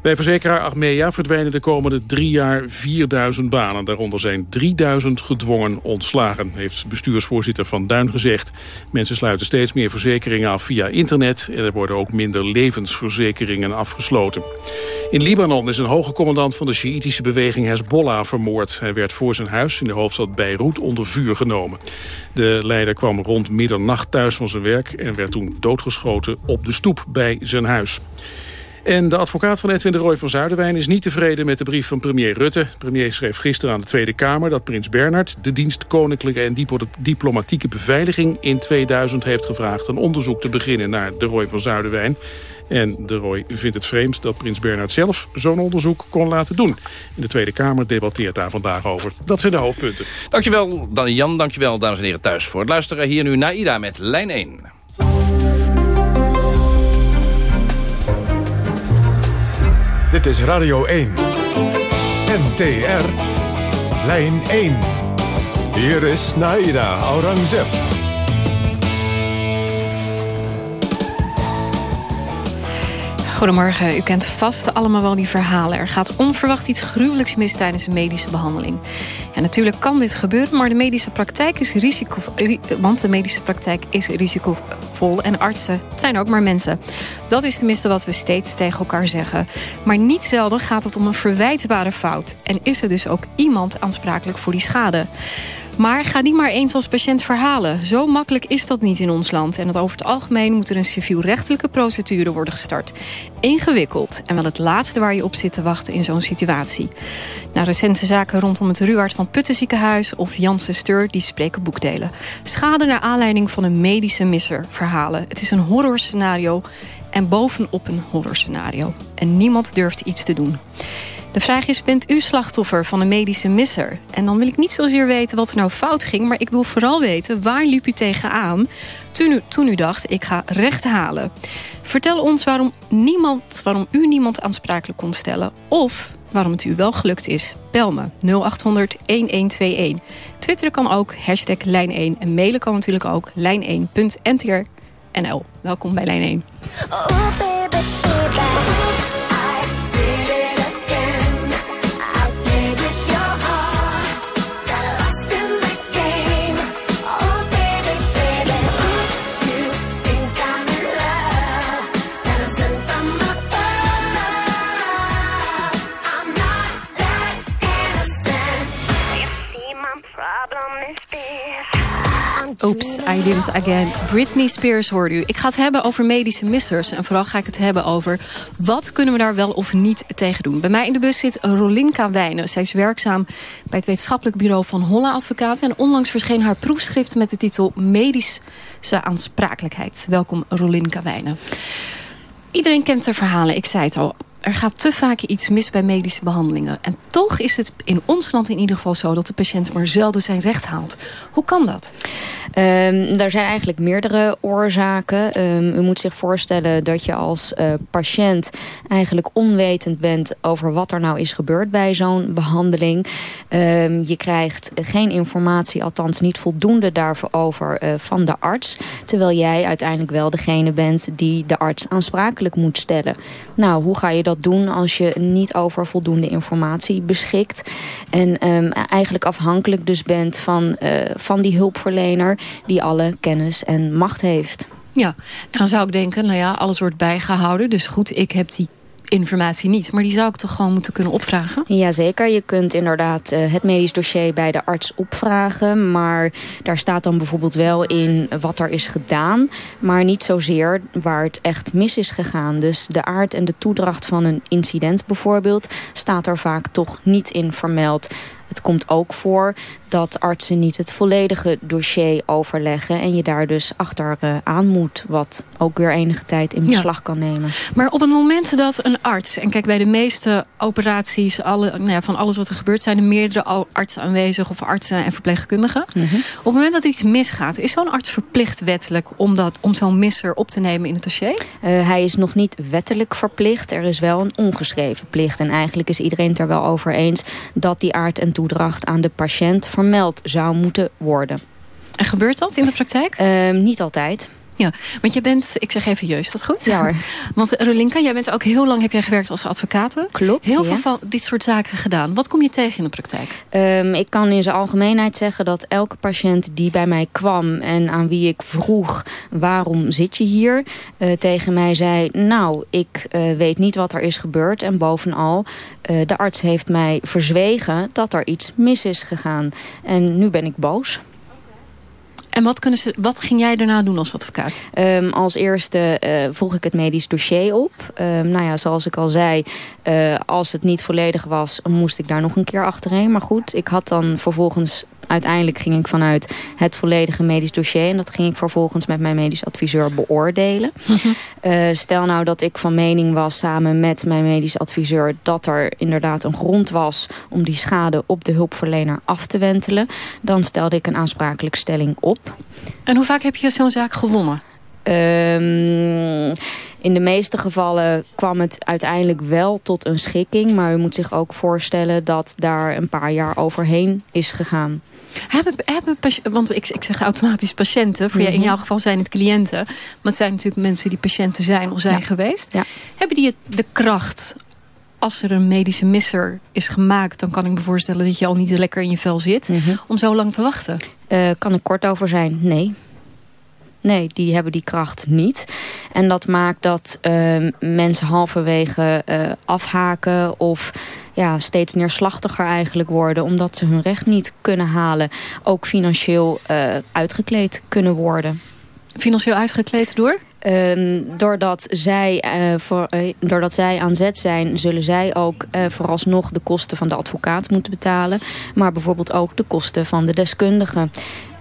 S3: Bij verzekeraar Achmea verdwijnen de komende drie jaar 4000 banen. Daaronder zijn 3000 gedwongen ontslagen, heeft bestuursvoorzitter Van Duin gezegd. Mensen sluiten steeds meer verzekeringen af via internet... en er worden ook minder levensverzekeringen afgesloten. In Libanon is een hoge commandant van de Sjiïtische beweging Hezbollah vermoord. Hij werd voor zijn huis in de hoofdstad Beirut onder vuur genomen. De leider kwam rond middernacht thuis van zijn werk... en werd toen doodgeschoten op de stoep bij zijn huis. En de advocaat van Edwin de Roy van Zuiderwijn is niet tevreden met de brief van premier Rutte. Premier schreef gisteren aan de Tweede Kamer dat prins Bernhard... de dienst Koninklijke en Diplomatieke Beveiliging in 2000 heeft gevraagd... een onderzoek te beginnen naar de Roy van Zuiderwijn. En de Roy vindt het vreemd dat prins Bernhard zelf zo'n onderzoek kon laten doen. In de Tweede Kamer debatteert daar vandaag over. Dat zijn de hoofdpunten.
S2: Dankjewel, dan Jan. Dankjewel, dames en heren thuis, voor het luisteren. Hier nu Naida met lijn 1.
S1: Dit is Radio 1. NTR. Lijn 1. Hier is Naida Aurangzeb.
S23: Goedemorgen, u kent vast allemaal wel die verhalen. Er gaat onverwacht iets gruwelijks mis tijdens een medische behandeling. En natuurlijk kan dit gebeuren, maar de medische praktijk is risicovol. Want de medische praktijk is risicovol en artsen zijn ook maar mensen. Dat is tenminste wat we steeds tegen elkaar zeggen. Maar niet zelden gaat het om een verwijtbare fout. En is er dus ook iemand aansprakelijk voor die schade. Maar ga die maar eens als patiënt verhalen. Zo makkelijk is dat niet in ons land. En het over het algemeen moet er een civielrechtelijke procedure worden gestart. Ingewikkeld en wel het laatste waar je op zit te wachten in zo'n situatie. Nou, recente zaken rondom het Ruwaard van Putten ziekenhuis of Janssen Steur die spreken boekdelen. Schade naar aanleiding van een medische misser verhalen. Het is een horrorscenario en bovenop een horrorscenario. En niemand durft iets te doen. De vraag is, bent u slachtoffer van een medische misser? En dan wil ik niet zozeer weten wat er nou fout ging... maar ik wil vooral weten, waar liep u tegenaan toen u, toen u dacht... ik ga recht halen? Vertel ons waarom, niemand, waarom u niemand aansprakelijk kon stellen... of waarom het u wel gelukt is. Bel me 0800-1121. Twitteren kan ook, hashtag lijn1. En mailen kan natuurlijk ook, lijn1.ntr.nl. Welkom bij Lijn 1.
S16: Oh, baby,
S23: Oops, I did it again. Britney Spears hoorde u. Ik ga het hebben over medische missers. En vooral ga ik het hebben over wat kunnen we daar wel of niet tegen doen. Bij mij in de bus zit Rolinka Wijnen. Zij is werkzaam bij het wetenschappelijk bureau van Holla Advocaten. En onlangs verscheen haar proefschrift met de titel Medische aansprakelijkheid. Welkom Rolinka Wijnen. Iedereen kent de verhalen, ik zei het al. Er gaat te vaak iets mis bij medische behandelingen. En toch is het in ons land in ieder geval zo... dat de patiënt maar zelden zijn recht haalt. Hoe kan dat?
S25: Um, er zijn eigenlijk meerdere oorzaken. Um, u moet zich voorstellen dat je als uh, patiënt eigenlijk onwetend bent over wat er nou is gebeurd bij zo'n behandeling. Um, je krijgt geen informatie, althans niet voldoende daarover uh, van de arts. Terwijl jij uiteindelijk wel degene bent die de arts aansprakelijk moet stellen. Nou, hoe ga je dat doen als je niet over voldoende informatie beschikt? En eigenlijk afhankelijk dus bent van, uh, van die hulpverlener die alle kennis en macht heeft.
S23: Ja, en dan zou ik denken, nou ja, alles wordt bijgehouden. Dus goed, ik heb die informatie niet. Maar die zou ik toch gewoon moeten kunnen opvragen?
S25: Jazeker, je kunt inderdaad uh, het medisch dossier bij de arts opvragen. Maar daar staat dan bijvoorbeeld wel in wat er is gedaan. Maar niet zozeer waar het echt mis is gegaan. Dus de aard en de toedracht van een incident bijvoorbeeld... staat er vaak toch niet in vermeld. Het komt ook voor dat artsen niet het volledige dossier overleggen... en je daar dus achteraan uh, aan moet, wat ook weer enige tijd in beslag ja. kan nemen.
S23: Maar op het moment dat een arts... en kijk, bij de meeste operaties alle, nou ja, van alles wat er gebeurt... zijn er meerdere artsen aanwezig of artsen en verpleegkundigen. Mm -hmm. Op het moment dat er iets misgaat, is zo'n arts verplicht wettelijk... om, dat, om zo'n misser op te nemen in het dossier?
S25: Uh, hij is nog niet wettelijk verplicht. Er is wel een ongeschreven plicht. En eigenlijk is iedereen het er wel over eens... dat die aard en toedracht aan de patiënt vermeld zou moeten worden.
S23: En gebeurt dat in de praktijk?
S25: Uh, niet altijd.
S23: Ja, want jij bent, ik zeg even jeus, dat goed?
S25: Ja hoor. *laughs*
S23: Want Rolinka, jij bent ook heel lang heb jij gewerkt als advocaat.
S25: Klopt,
S23: Heel
S25: ja.
S23: veel van dit soort zaken gedaan. Wat kom je tegen in de praktijk?
S25: Um, ik kan in zijn algemeenheid zeggen dat elke patiënt die bij mij kwam... en aan wie ik vroeg waarom zit je hier... Uh, tegen mij zei, nou, ik uh, weet niet wat er is gebeurd. En bovenal, uh, de arts heeft mij verzwegen dat er iets mis is gegaan. En nu ben ik boos.
S23: En wat, kunnen ze, wat ging jij daarna doen als advocaat?
S25: Um, als eerste uh, vroeg ik het medisch dossier op. Um, nou ja, zoals ik al zei, uh, als het niet volledig was, moest ik daar nog een keer achterheen. Maar goed, ik had dan vervolgens uiteindelijk ging ik vanuit het volledige medisch dossier. En dat ging ik vervolgens met mijn medisch adviseur beoordelen. uh, stel nou dat ik van mening was samen met mijn medisch adviseur... dat er inderdaad een grond was om die schade op de hulpverlener af te wentelen. Dan stelde ik een aansprakelijkstelling op.
S23: En hoe vaak heb je zo'n zaak gewonnen?
S25: Um, in de meeste gevallen kwam het uiteindelijk wel tot een schikking. Maar u moet zich ook voorstellen dat daar een paar jaar overheen is gegaan.
S23: Hebben, hebben want ik, ik zeg automatisch patiënten. Voor mm -hmm. jij, in jouw geval zijn het cliënten. Maar het zijn natuurlijk mensen die patiënten zijn of zijn
S25: ja.
S23: geweest.
S25: Ja.
S23: Hebben die het, de kracht als er een medische misser is gemaakt... dan kan ik me voorstellen dat je al niet lekker in je vel zit...
S25: Mhm.
S23: Mm -hmm. om zo lang te wachten.
S25: Uh, kan ik kort over zijn? Nee. Nee, die hebben die kracht niet. En dat maakt dat uh, mensen halverwege uh, afhaken of ja, steeds neerslachtiger eigenlijk worden... omdat ze hun recht niet kunnen halen. Ook financieel uh, uitgekleed kunnen worden.
S23: Financieel uitgekleed door?
S25: Um, doordat, zij, uh, voor, uh, doordat zij aan zet zijn, zullen zij ook uh, vooralsnog de kosten van de advocaat moeten betalen. Maar bijvoorbeeld ook de kosten van de deskundige.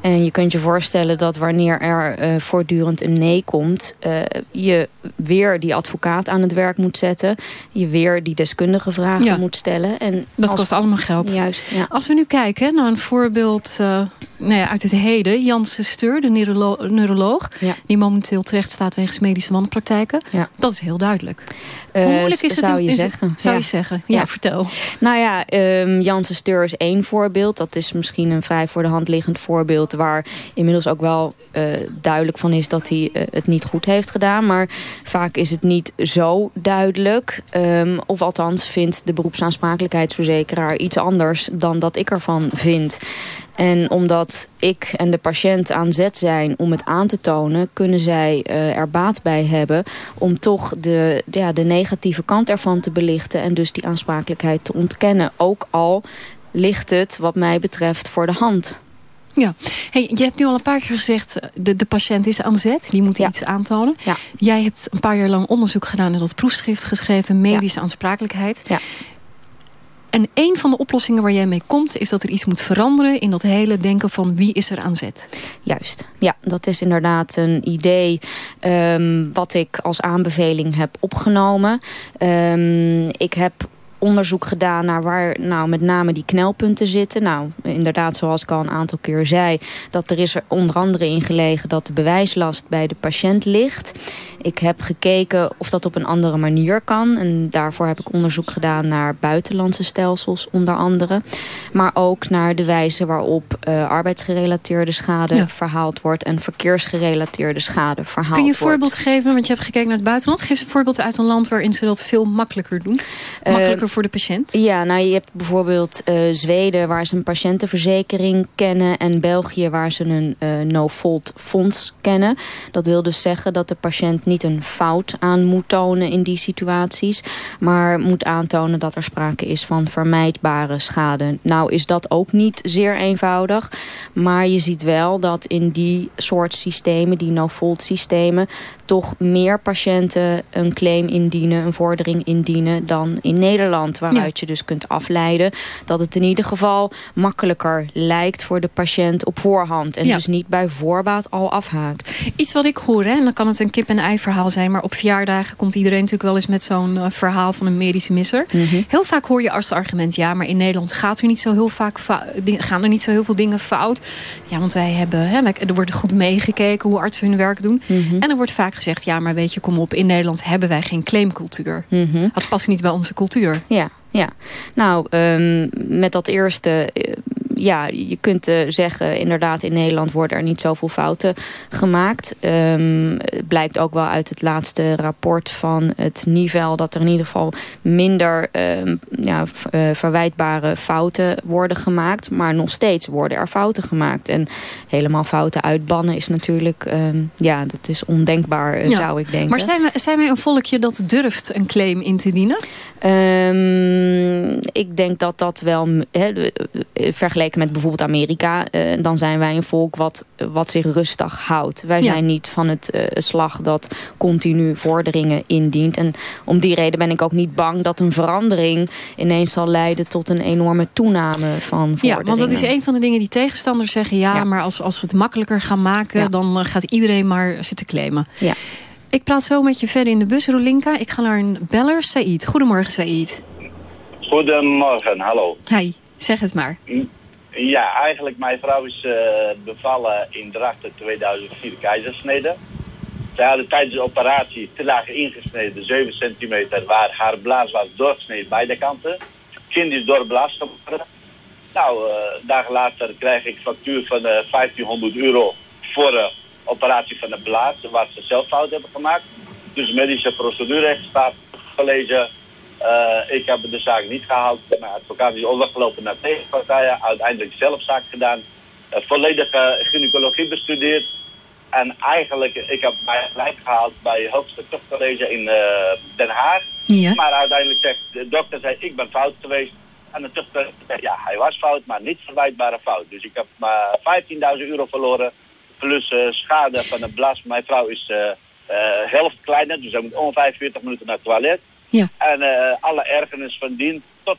S25: En je kunt je voorstellen dat wanneer er uh, voortdurend een nee komt... Uh, je weer die advocaat aan het werk moet zetten. Je weer die deskundige vragen
S23: ja.
S25: moet stellen. En
S23: dat
S25: als...
S23: kost allemaal geld.
S25: Juist, ja.
S23: Als we nu kijken naar een voorbeeld uh, nou ja, uit het heden. Jan Steur, de neurolo neuroloog... Die momenteel terecht staat wegens medische wanpraktijken.
S25: Ja.
S23: Dat is heel duidelijk. Hoe moeilijk is het?
S25: Zou je zeggen.
S23: Zou je zeggen. Ja, vertel.
S25: Nou ja, um, Jan Steur is één voorbeeld. Dat is misschien een vrij voor de hand liggend voorbeeld... waar inmiddels ook wel uh, duidelijk van is dat hij uh, het niet goed heeft gedaan. Maar vaak is het niet zo duidelijk. Um, of althans vindt de beroepsaansprakelijkheidsverzekeraar iets anders dan dat ik ervan vind. En omdat ik en de patiënt aan zet zijn om het aan te tonen... kunnen zij uh, er baat bij hebben om toch de, ja, de negatieve kant ervan te belichten... en dus die aansprakelijkheid te ontkennen. Ook al ligt het wat mij betreft voor de hand.
S23: Ja, hey, je hebt nu al een paar keer gezegd, de, de patiënt is aan zet, die moet
S25: ja.
S23: iets aantonen.
S25: Ja.
S23: Jij hebt een paar jaar lang onderzoek gedaan en dat proefschrift geschreven, medische ja. aansprakelijkheid.
S25: Ja.
S23: En een van de oplossingen waar jij mee komt... is dat er iets moet veranderen in dat hele denken van wie is er aan zet.
S25: Juist, ja, dat is inderdaad een idee ehm, wat ik als aanbeveling heb opgenomen. Ehm, ik heb onderzoek gedaan naar waar nou met name die knelpunten zitten. Nou, inderdaad, zoals ik al een aantal keer zei... dat er is er onder andere in gelegen dat de bewijslast bij de patiënt ligt. Ik heb gekeken of dat op een andere manier kan. En daarvoor heb ik onderzoek gedaan naar buitenlandse stelsels onder andere. Maar ook naar de wijze waarop eh, arbeidsgerelateerde schade
S23: Ja.
S25: verhaald wordt... en verkeersgerelateerde schade verhaald
S23: Kun je een
S25: wordt.
S23: voorbeeld geven, want je hebt gekeken naar het buitenland. Geef eens een voorbeeld uit een land waarin ze dat veel makkelijker doen. Makkelijker
S25: Eh,
S23: voor de patiënt.
S25: Ja, nou je hebt bijvoorbeeld eh, Zweden waar ze een patiëntenverzekering kennen... en België waar ze een eh, no-fault fonds kennen. Dat wil dus zeggen dat de patiënt niet een fout aan moet tonen in die situaties... maar moet aantonen dat er sprake is van vermijdbare schade. Nou is dat ook niet zeer eenvoudig, maar je ziet wel dat in die soort systemen, die no-fault systemen... toch meer patiënten een claim indienen, een vordering indienen dan in Nederland. Waaruit je dus kunt afleiden dat het in ieder geval makkelijker lijkt voor de patiënt op voorhand. En
S23: Ja.
S25: dus niet bij voorbaat al afhaakt.
S23: Iets wat ik hoor, hè, en dan kan het een kip-en-ei verhaal zijn... maar op verjaardagen komt iedereen natuurlijk wel eens met zo'n eh, verhaal van een medische misser.
S25: Mhm.
S23: Heel vaak hoor je als argument, ja, maar in Nederland gaat er niet zo heel vaak gaan er niet zo heel veel dingen fout. Ja, want wij hebben, hè, er wordt goed meegekeken hoe artsen hun werk doen.
S25: Mhm.
S23: En er wordt vaak gezegd, ja, maar weet je, kom op, in Nederland hebben wij geen claimcultuur.
S25: Mhm.
S23: Dat past niet bij onze cultuur.
S25: Ja, ja. Nou, ehm, met dat eerste... ja, je kunt eh, zeggen, inderdaad, in Nederland worden er niet zoveel fouten gemaakt. Ehm, het blijkt ook wel uit het laatste rapport van het niveau... dat er in ieder geval minder ehm, ja, eh, verwijtbare fouten worden gemaakt. Maar nog steeds worden er fouten gemaakt. En helemaal fouten uitbannen is natuurlijk... ehm, ja, dat is ondenkbaar, eh,
S23: Ja.
S25: zou ik denken.
S23: Maar zijn wij, zijn wij een volkje dat durft een claim in te dienen?
S25: Ik denk dat dat wel, hè, eh, vergeleken met bijvoorbeeld Amerika... eh, dan zijn wij een volk wat, wat zich rustig houdt. Wij
S23: Ja.
S25: zijn niet van het eh, slag dat continu vorderingen indient. En om die reden ben ik ook niet bang dat een verandering... ineens zal leiden tot een enorme toename van vorderingen.
S23: Ja, want dat is een van de dingen die tegenstanders zeggen. Ja, maar als, als we het makkelijker gaan maken... dan eh, gaat iedereen maar zitten claimen.
S25: Ja.
S23: Ik praat zo met je verder in de bus, Rolinka. Ik ga naar een beller, Said. Goedemorgen, Said.
S26: Goedemorgen, hallo.
S23: Hi, zeg het maar.
S26: Ja, eigenlijk mijn vrouw is eh, bevallen in Drachten 2004 keizersnede. Zij hadden tijdens de operatie te laag ingesneden, 7 centimeter, waar haar blaas was doorgesneden beide kanten. Kind is doorblaast geworden. Nou, eh, dagen later krijg ik factuur van eh 1500 euro voor de operatie van de blaas, waar ze zelf fout hebben gemaakt. Dus medische procedure heeft staat gelezen. Eh, ik heb de zaak niet gehaald. Mijn advocaat is overgelopen naar tegenpartijen. Uiteindelijk zelf zaak gedaan. Eh, volledige gynaecologie bestudeerd. En eigenlijk, ik heb mij gelijk gehaald bij het hoogste tuchtcollege in eh, Den Haag.
S23: Ja.
S26: Maar uiteindelijk zegt de dokter, zei, ik ben fout geweest. En de tuchtcollege zegt, ja, hij was fout, maar niet verwijtbare fout. Dus ik heb maar 15.000 euro verloren. Plus eh, schade van de blas. Mijn vrouw is eh eh, helft kleiner, dus zij moet ongeveer 45 minuten naar het toilet.
S23: Ja.
S26: En eh, alle ergernis van dien tot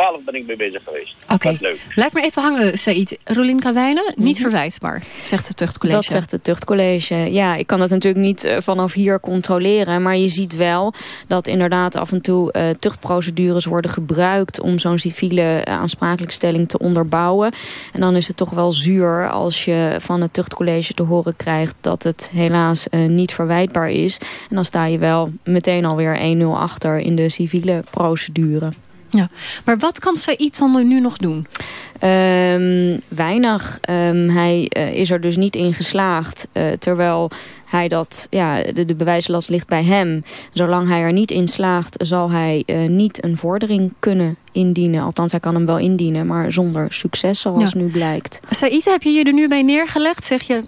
S26: 2012 ben ik mee bezig geweest.
S23: Oké.
S26: Is leuk.
S23: Blijf maar even hangen, Said. Rolinka Wijnen, niet verwijtbaar, zegt het tuchtcollege.
S25: Dat zegt het tuchtcollege. Ja, ik kan dat natuurlijk niet eh, vanaf hier controleren. Maar je ziet wel dat inderdaad af en toe eh, tuchtprocedures worden gebruikt... om zo'n civiele eh, aansprakelijkstelling te onderbouwen. En dan is het toch wel zuur als je van het tuchtcollege te horen krijgt... dat het helaas eh, niet verwijtbaar is. En dan sta je wel meteen alweer 1-0 achter in de civiele procedure.
S23: Ja. Maar wat kan Said dan nu nog doen?
S25: Ehm, weinig. Ehm, hij eh, is er dus niet in geslaagd. eh, terwijl hij dat, ja, de, de bewijslast ligt bij hem. Zolang hij er niet in slaagt, zal hij eh, niet een vordering kunnen indienen. Althans, hij kan hem wel indienen, maar zonder succes, zoals
S23: Ja.
S25: nu blijkt.
S23: Said, heb je je er nu bij neergelegd? Zeg je,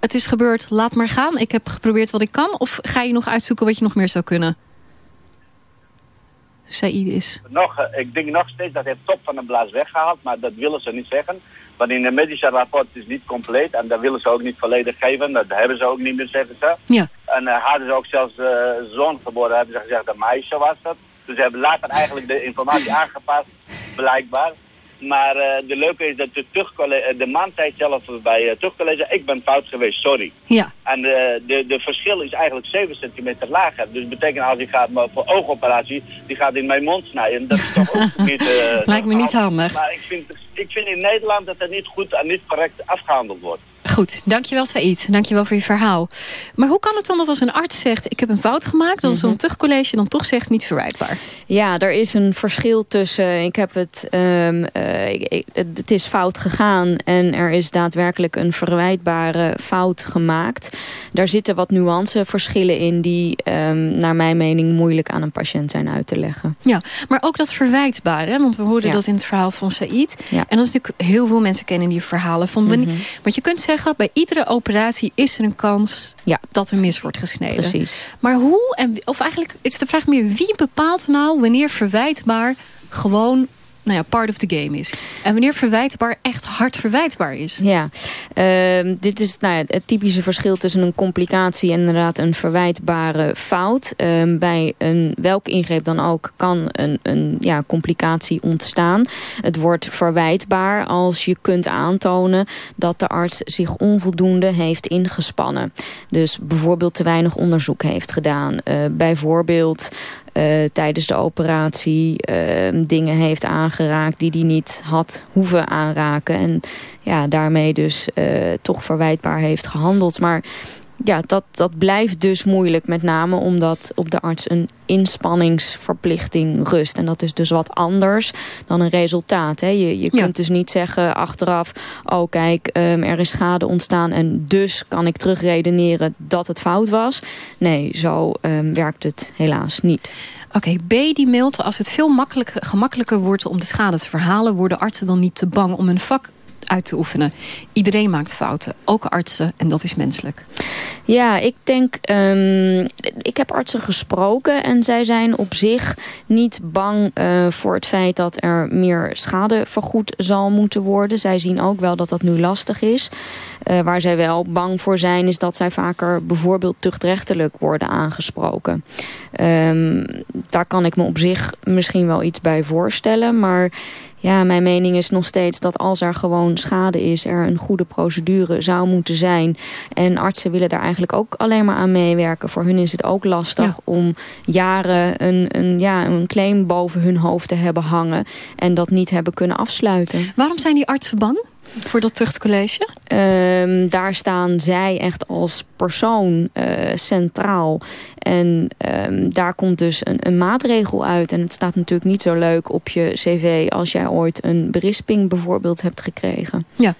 S23: het is gebeurd, laat maar gaan. Ik heb geprobeerd wat ik kan. Of ga je nog uitzoeken wat je nog meer zou kunnen? Is...
S26: Nog, eh, ik denk nog steeds dat het top van de blaas weggehaald, maar dat willen ze niet zeggen. Want in het medische rapport is niet compleet en dat willen ze ook niet volledig geven. Dat hebben ze ook niet meer, zeggen ze.
S23: Ja.
S26: En eh, hadden ze ook zelfs eh, zoon geboren, hebben ze gezegd dat meisje was dat. Dus ze hebben later eigenlijk de informatie *laughs* aangepast, blijkbaar. Maar eh, de leuke is dat de, terugcolle- de zei zelf bij uh, terugcollege, ik ben fout geweest, sorry.
S23: Ja.
S26: En de, de, de verschil is eigenlijk 7 centimeter lager. Dus dat betekent als ik ga maar voor oogoperatie, die gaat in mijn mond snijden. Dat is toch ook niet... eh, *laughs*
S23: Lijkt me niet handig.
S26: Maar ik vind, ik vind in Nederland dat het niet goed en niet correct afgehandeld wordt.
S23: Goed, dankjewel Said. Dankjewel voor je verhaal. Maar hoe kan het dan dat als een arts zegt... ik heb een fout gemaakt, dat zo'n terugcollege dan toch zegt niet verwijtbaar?
S25: Ja, er is een verschil tussen... ik heb het... ehm, eh, ik- ik- het is fout gegaan en er is daadwerkelijk een verwijtbare fout gemaakt. Daar zitten wat nuanceverschillen in... die ehm, naar mijn mening moeilijk aan een patiënt zijn uit te leggen.
S23: Ja, maar ook dat verwijtbare, hè? want we hoorden
S25: Ja.
S23: dat in het verhaal van Said.
S25: Ja.
S23: En dat is natuurlijk heel veel mensen kennen die verhalen. Van
S25: Mhm.
S23: Want je kunt zeggen, bij iedere operatie is er een kans dat er mis wordt gesneden.
S25: Precies.
S23: Maar hoe, en, of eigenlijk is de vraag meer, wie bepaalt nou wanneer verwijtbaar gewoon nou ja, part of the game is? En wanneer verwijtbaar echt hard verwijtbaar is?
S25: Ja, ehm, dit is nou ja, het typische verschil tussen een complicatie en inderdaad een verwijtbare fout. Ehm, bij een, welke ingreep dan ook kan een, een ja, complicatie ontstaan. Het wordt verwijtbaar als je kunt aantonen dat de arts zich onvoldoende heeft ingespannen. Dus bijvoorbeeld te weinig onderzoek heeft gedaan. Eh, bijvoorbeeld tijdens de operatie eh, dingen heeft aangeraakt die hij niet had hoeven aanraken. En ja, daarmee dus eh, toch verwijtbaar heeft gehandeld. Maar ja, dat, dat blijft dus moeilijk. Met name omdat op de arts een inspanningsverplichting rust. En dat is dus wat anders dan een resultaat. Hè. Je, je kunt dus niet zeggen achteraf... oh kijk, ehm, er is schade ontstaan... en dus kan ik terugredeneren dat het fout was. Nee, zo ehm, werkt het helaas niet.
S23: Oké, B die mailt, als het veel makkelijker, gemakkelijker wordt om de schade te verhalen... worden artsen dan niet te bang om hun vak uit te oefenen. Iedereen maakt fouten, ook artsen, en dat is menselijk.
S25: Ja, ik denk... ehm, ik heb artsen gesproken en zij zijn op zich niet bang eh, voor het feit dat er meer schade vergoed zal moeten worden. Zij zien ook wel dat dat nu lastig is. Eh, waar zij wel bang voor zijn is dat zij vaker bijvoorbeeld tuchtrechtelijk worden aangesproken. Ehm, daar kan ik me op zich misschien wel iets bij voorstellen, maar... Ja, mijn mening is nog steeds dat als er gewoon schade is... er een goede procedure zou moeten zijn. En artsen willen daar eigenlijk ook alleen maar aan meewerken. Voor hun is het ook lastig om jaren een, een, ja, een claim boven hun hoofd te hebben hangen... en dat niet hebben kunnen afsluiten.
S23: Waarom zijn die artsen bang voor dat tuchtcollege?
S25: Ehm, daar staan zij echt als persoon eh, centraal. En ehm, daar komt dus een, een maatregel uit. En het staat natuurlijk niet zo leuk op je cv... als jij ooit een berisping bijvoorbeeld hebt gekregen.
S23: Ja.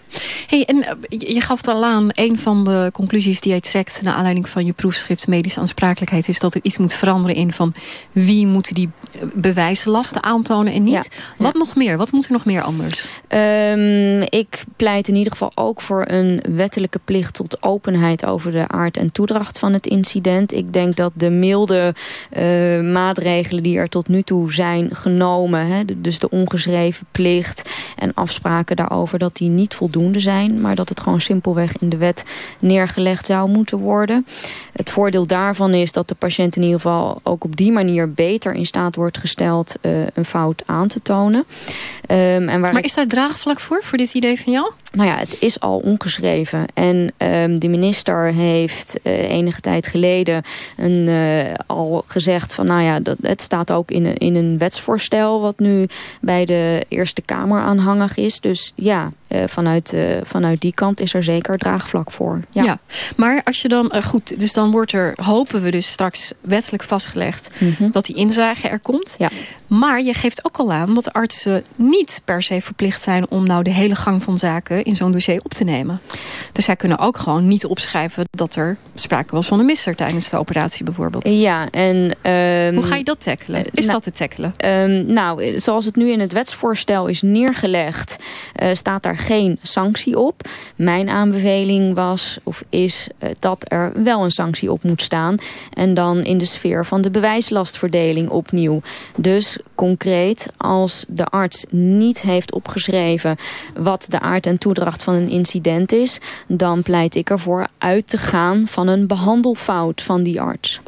S23: Hey, en eh, je gaf het al aan, een van de conclusies die jij trekt... naar aanleiding van je proefschrift medische aansprakelijkheid... is dat er iets moet veranderen in van wie moeten die eh, bewijslasten aantonen en niet. Wat nog meer? Wat moet er nog meer anders?
S25: Ehm, ik pleit in ieder geval ook voor een wettelijke plicht tot openheid over de aard en toedracht van het incident. Ik denk dat de milde eh, maatregelen die er tot nu toe zijn genomen, hè, dus de ongeschreven plicht en afspraken daarover, dat die niet voldoende zijn, maar dat het gewoon simpelweg in de wet neergelegd zou moeten worden. Het voordeel daarvan is dat de patiënt in ieder geval ook op die manier beter in staat wordt gesteld eh, een fout aan te tonen. Ehm, en waar
S23: Maar is daar draagvlak voor, voor dit idee van
S25: nou ja, het is al ongeschreven. En ehm, de minister heeft eh, enige tijd geleden een, eh, al gezegd van... nou ja, dat, het staat ook in in een wetsvoorstel... wat nu bij de Eerste Kamer aanhangig is. Dus ja, eh, vanuit, eh, vanuit die kant is er zeker draagvlak voor. Ja.
S23: Ja. Maar als je dan, eh, goed, dus dan wordt er, hopen we dus straks wettelijk vastgelegd dat die inzage er komt.
S25: Ja.
S23: Maar je geeft ook al aan dat artsen niet per se verplicht zijn om nou de hele gang van zaken in zo'n dossier op te nemen. Dus zij kunnen ook gewoon niet opschrijven dat er sprake was van een misser tijdens de operatie bijvoorbeeld.
S25: Ja, en... ehm,
S23: Hoe ga je dat tackelen? Is
S25: nou,
S23: dat te tackelen?
S25: Ehm, nou, zoals het nu in het wetsvoorstel is neergelegd, staat daar geen sanctie op. Mijn aanbeveling was of is eh, dat er wel een sanctie op moet staan. En dan in de sfeer van de bewijslastverdeling opnieuw. Dus concreet, als de arts niet heeft opgeschreven wat de aard en toedracht van een incident is, dan pleit ik ervoor uit te gaan van een behandelfout van die arts.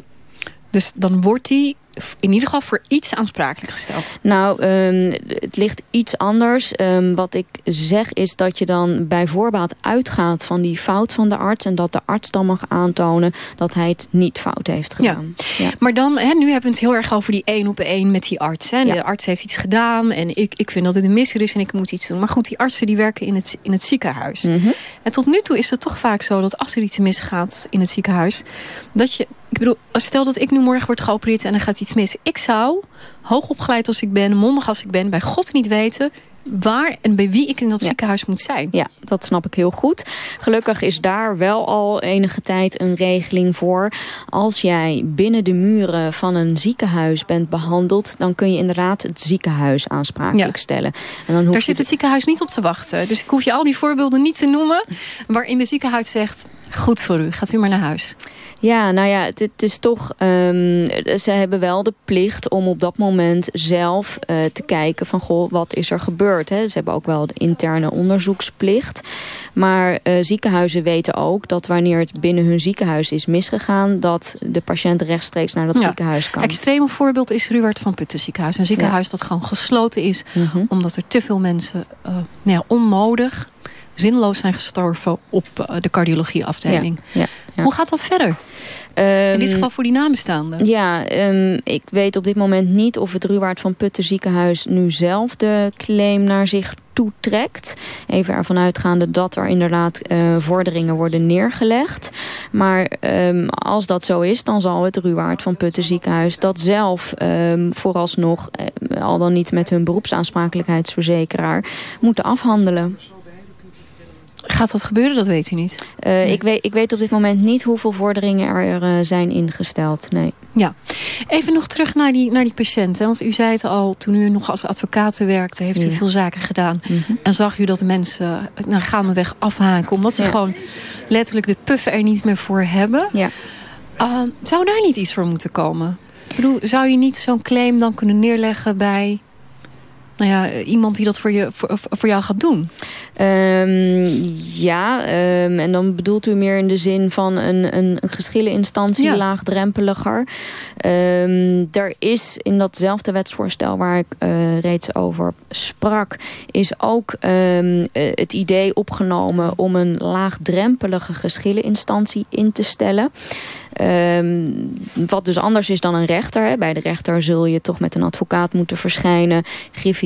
S23: Dus dan wordt die in ieder geval voor iets aansprakelijk gesteld.
S25: Nou, ehm, het ligt iets anders. Ehm, wat ik zeg is dat je dan bij voorbaat uitgaat van die fout van de arts... en dat de arts dan mag aantonen dat hij het niet fout heeft gedaan. Ja.
S23: Maar dan, hè, nu hebben we het heel erg over die één op één met die arts. Hè. De arts heeft iets gedaan en ik, ik vind dat het een misser is en ik moet iets doen. Maar goed, die artsen die werken in het, in het ziekenhuis.
S25: Mhm.
S23: En tot nu toe is het toch vaak zo dat als er iets misgaat in het ziekenhuis... dat je, ik bedoel, als stel dat ik nu morgen word geopereerd en er gaat iets mis. Ik zou, hoogopgeleid als ik ben, mondig als ik ben, bij God niet weten waar en bij wie ik in dat ziekenhuis moet zijn.
S25: Ja, dat snap ik heel goed. Gelukkig is daar wel al enige tijd een regeling voor. Als jij binnen de muren van een ziekenhuis bent behandeld... dan kun je inderdaad het ziekenhuis aansprakelijk stellen. En dan hoef
S23: Daar zit het ziekenhuis niet op te wachten. Dus ik hoef je al die voorbeelden niet te noemen... waarin de ziekenhuis zegt, goed voor u, gaat u maar naar huis.
S25: Ja, nou ja, het, het is toch... ehm, ze hebben wel de plicht om op dat moment zelf eh, te kijken van... goh, wat is er gebeurd? Hè? Ze hebben ook wel de interne onderzoeksplicht. Maar eh, ziekenhuizen weten ook dat wanneer het binnen hun ziekenhuis is misgegaan... dat de patiënt rechtstreeks naar dat
S23: Ja.
S25: ziekenhuis kan.
S23: Extreme voorbeeld is Ruwert van Putten ziekenhuis. Een ziekenhuis dat gewoon gesloten is...
S25: Mhm.
S23: omdat er te veel mensen eh, nou ja, onnodig, zinloos zijn gestorven... op eh, de cardiologieafdeling.
S25: Ja, ja.
S23: Hoe gaat dat verder? in dit geval voor die nabestaanden.
S25: Ja, ehm, ik weet op dit moment niet of het Ruwaard van Putten ziekenhuis nu zelf de claim naar zich toetrekt. Even ervan uitgaande dat er inderdaad eh, vorderingen worden neergelegd. Maar ehm, als dat zo is, dan zal het Ruwaard van Putten ziekenhuis dat zelf ehm, vooralsnog, eh, al dan niet met hun beroepsaansprakelijkheidsverzekeraar, moeten afhandelen.
S23: Gaat dat gebeuren? Dat weet u niet.
S25: Eh, ik, weet, ik weet op dit moment niet hoeveel vorderingen er eh, zijn ingesteld. Nee.
S23: Ja, even nog terug naar die, naar die patiënt. Hè? Want u zei het al, toen u nog als advocaat werkte... heeft u veel zaken gedaan. En zag u dat de mensen eh, nou, gaandeweg afhaken... omdat ze
S25: Ja.
S23: gewoon letterlijk de puffen er niet meer voor hebben.
S25: Ja.
S23: Uh, zou daar niet iets voor moeten komen? Ik bedoel, zou je niet zo'n claim dan kunnen neerleggen bij... Nou ja, eh, iemand die dat voor, je, voor, voor jou gaat doen?
S25: Ehm, ja, ehm, en dan bedoelt u meer in de zin van een, een, een geschilleninstantie,
S23: Ja.
S25: laagdrempeliger. Ehm, er is in datzelfde wetsvoorstel waar ik eh, reeds over sprak, is ook eh, het idee opgenomen om een laagdrempelige geschilleninstantie in te stellen. Wat dus anders is dan een rechter. Hè. Bij de rechter zul je toch met een advocaat moeten verschijnen,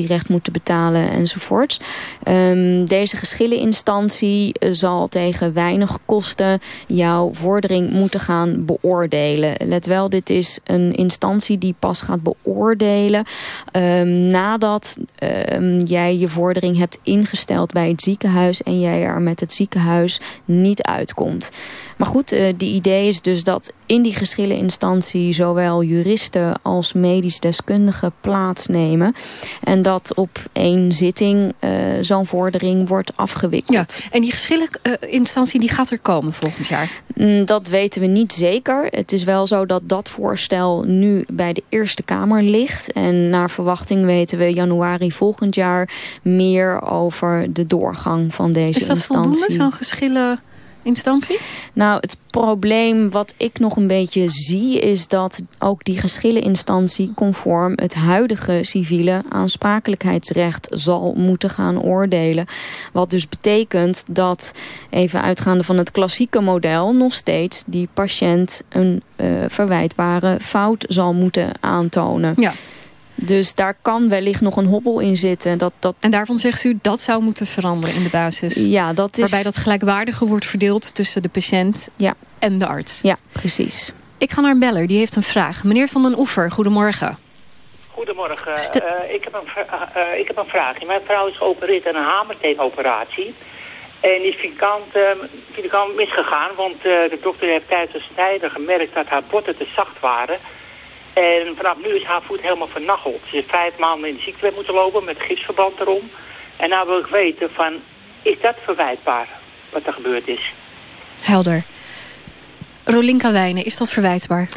S25: griffierecht moeten betalen enzovoort. Ehm, deze geschilleninstantie eh, zal tegen weinig kosten jouw vordering moeten gaan beoordelen. Let wel, dit is een instantie die pas gaat beoordelen ehm, nadat ehm, jij je vordering hebt ingesteld bij het ziekenhuis en jij er met het ziekenhuis niet uitkomt. Maar goed, eh die idee is dus dat in die geschilleninstantie zowel juristen als medisch deskundigen plaatsnemen. En dat op één zitting eh, zo'n vordering wordt afgewikkeld.
S23: Ja, en die geschilleninstantie die gaat er komen volgend jaar?
S25: Mm, Dat weten we niet zeker. Het is wel zo dat dat voorstel nu bij de Eerste Kamer ligt. En naar verwachting weten we januari volgend jaar meer over de doorgang van deze
S23: Is dat
S25: instantie.
S23: voldoende, zo'n geschilleninstantie?
S25: Nou, het probleem wat ik nog een beetje zie... is dat ook die geschilleninstantie conform het huidige civiele aansprakelijkheidsrecht zal moeten gaan oordelen. Wat dus betekent dat, even uitgaande van het klassieke model... nog steeds die patiënt een eh, verwijtbare fout zal moeten aantonen.
S23: Ja.
S25: Dus daar kan wellicht nog een hobbel in zitten. Dat, dat...
S23: En daarvan zegt u dat zou moeten veranderen in de basis?
S25: Ja, dat is...
S23: Waarbij dat gelijkwaardiger wordt verdeeld tussen de patiënt
S25: ja.
S23: en de arts?
S25: Ja, precies.
S23: Ik ga naar een beller, die heeft een vraag. Meneer Van den Oever, goedemorgen.
S27: Goedemorgen.
S23: Ste-
S27: Eh, ik, heb een vra- eh, ik heb een vraagje. Mijn vrouw is geopereerd aan een hamerteenoperatie. En die is vierkant, eh, vierkant misgegaan, want eh, de dokter heeft tijdens het snijden gemerkt dat haar botten te zacht waren. En vanaf nu is haar voet helemaal vernacheld. Ze heeft vijf maanden in de ziektewet moeten lopen met gipsverband erom. En nou wil ik weten van, is dat verwijtbaar wat er gebeurd is?
S23: Helder. Rolinka Wijnen, is dat verwijtbaar?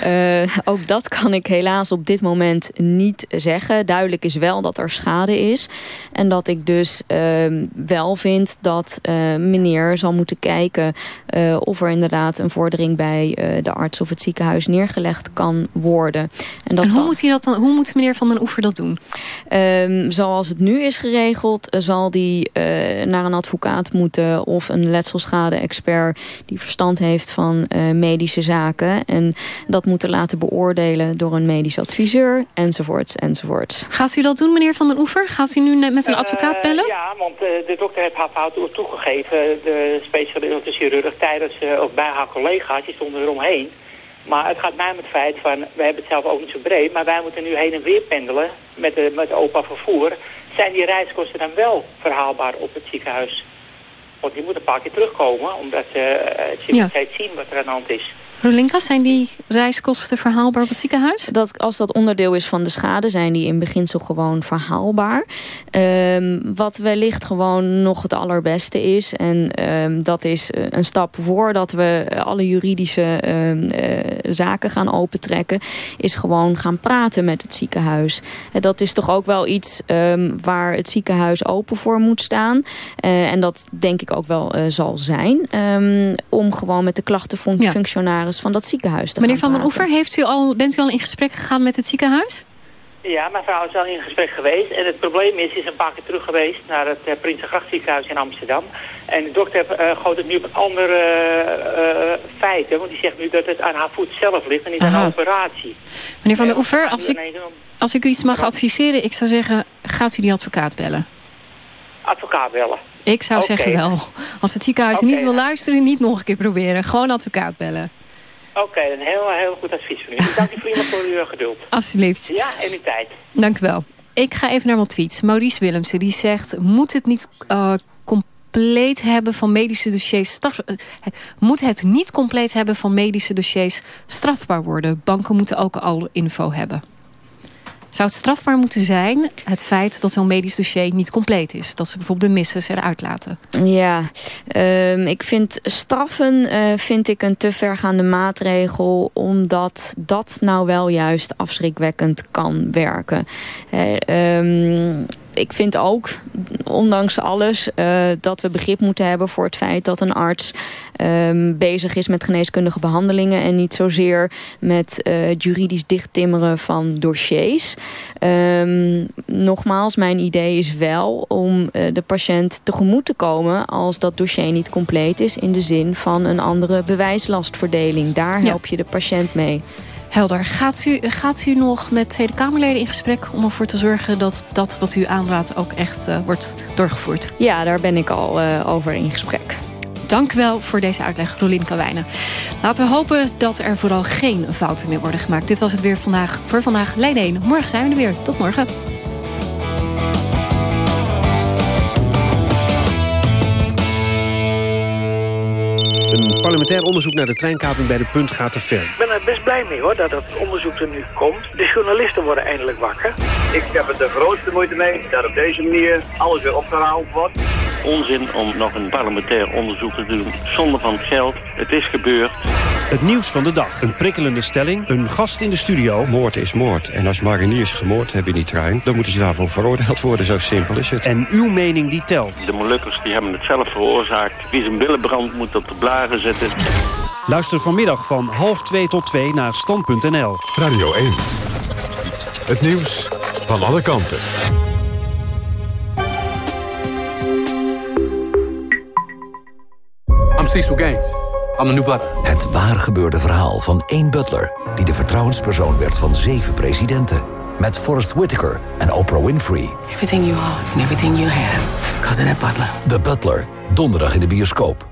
S25: Eh, ook dat kan ik helaas op dit moment niet zeggen. Duidelijk is wel dat er schade is. En dat ik dus ehm, wel vind dat eh, meneer zal moeten kijken... eh, of er inderdaad een vordering bij de arts of het ziekenhuis neergelegd kan worden. En, dat
S23: En hoe
S25: zal-
S23: moet, hij dat dan, hoe moet meneer Van den Oever dat doen?
S25: Ehm, zoals het nu is geregeld, zal die naar een advocaat moeten of een letselschade-expert die verstand heeft van medische zaken. En dat moeten laten beoordelen door een medisch adviseur, enzovoorts, enzovoorts.
S23: Gaat u dat doen, meneer Van den Oever? Gaat u nu net met een
S27: Eh,
S23: advocaat bellen?
S27: ja, want eh, de dokter heeft haar fout toegegeven. De specialist de chirurg tijdens eh, of bij haar collega's, die stonden eromheen. Maar het gaat mij om het feit van, wij hebben het zelf ook niet zo breed, maar wij moeten nu heen en weer pendelen met, de, met opa vervoer. Zijn die reiskosten dan wel verhaalbaar op het ziekenhuis? Want die moeten een paar keer terugkomen, omdat eh ze
S23: Ja.
S27: niet steeds zien wat er aan de hand is.
S23: Rolinka, zijn die reiskosten verhaalbaar op het ziekenhuis?
S25: Dat, als dat onderdeel is van de schade, zijn die in beginsel gewoon verhaalbaar. Ehm, wat wellicht gewoon nog het allerbeste is. En ehm, dat is eh, een stap voordat we alle juridische ehm, eh, zaken gaan opentrekken. Is gewoon gaan praten met het ziekenhuis. Dat is toch ook wel iets waar het ziekenhuis open voor moet staan. Eh, en dat denk ik ook wel zal zijn. om gewoon met de klachtenfunctionaris van dat ziekenhuis te
S23: Meneer
S25: gaan
S23: Van den. Oever, heeft u al, bent u al in gesprek gegaan met het ziekenhuis?
S27: Ja, mijn vrouw is al in gesprek geweest. En het probleem is, ze is een paar keer terug geweest naar het uh, Prinsengracht ziekenhuis in Amsterdam. En de dokter uh, gooit het nu op andere uh, feiten. Want die zegt nu dat het aan haar voet zelf ligt en niet aan een operatie.
S23: Meneer Van den Oever, als ik, als ik u iets mag adviseren... ik zou zeggen, gaat u die advocaat bellen?
S27: advocaat bellen.
S23: Ik zou zeggen wel. Als het ziekenhuis niet wil luisteren, niet nog een keer proberen. Gewoon advocaat bellen.
S27: Oké, een heel, heel goed advies van u. Ik dank u vriendelijk voor uw geduld.
S23: Alsjeblieft.
S27: Ja, en uw tijd.
S23: Dank u wel. Ik ga even naar wat tweets. Maurice Willemsen die zegt... moet het niet eh, compleet hebben van medische dossiers... Straf, eh, moet het niet compleet hebben van medische dossiers strafbaar worden? Banken moeten ook al info hebben. Zou het strafbaar moeten zijn, het feit dat zo'n medisch dossier niet compleet is? Dat ze bijvoorbeeld de misses eruit laten?
S25: Ja, ehm, ik vind straffen eh, vind ik een te vergaande maatregel... omdat dat nou wel juist afschrikwekkend kan werken. Ehm, ik vind ook, ondanks alles, eh, dat we begrip moeten hebben voor het feit dat een arts ehm, bezig is met geneeskundige behandelingen en niet zozeer met het juridisch dichttimmeren van dossiers. Ehm, nogmaals, mijn idee is wel om eh, de patiënt tegemoet te komen als dat dossier niet compleet is in de zin van een andere bewijslastverdeling. Daar help je de patiënt mee.
S23: Helder. Gaat u, gaat u nog met Tweede Kamerleden in gesprek... om ervoor te zorgen dat dat wat u aanraadt ook echt eh, wordt doorgevoerd?
S25: Ja, daar ben ik al eh, over in gesprek.
S23: Dank u wel voor deze uitleg, Rolien Kawijnen. Laten we hopen dat er vooral geen fouten meer worden gemaakt. Dit was het weer vandaag voor vandaag. Lijn 1. Morgen zijn we er weer. Tot morgen.
S28: Een parlementair onderzoek naar de treinkaping bij de punt gaat te ver.
S29: Ik ben er best blij mee hoor, dat het onderzoek er nu komt. De journalisten worden eindelijk wakker.
S30: Ik heb het de grootste moeite mee dat op deze manier alles weer opgehaald wordt.
S31: Onzin om nog een parlementair onderzoek te doen zonder van het geld. Het is gebeurd.
S28: Het nieuws van de dag. Een prikkelende stelling. Een gast in de studio.
S32: Moord is moord. En als mariniers gemoord hebben in die trein... dan moeten ze daarvoor veroordeeld worden. Zo simpel is het.
S28: En uw mening die telt.
S31: De Molukkers die hebben het zelf veroorzaakt. Wie zijn billen brandt moet op de blaren zetten.
S28: Luister vanmiddag van half 2 tot 2 naar stand.nl.
S1: Radio 1. Het nieuws van alle kanten.
S33: I'm Cecil Gaines. I'm the new butler.
S34: Het waar gebeurde verhaal van één butler... die de vertrouwenspersoon werd van zeven presidenten. Met Forrest Whitaker en Oprah Winfrey.
S35: Everything you are and everything you have is because of that butler.
S34: The Butler, donderdag in de bioscoop.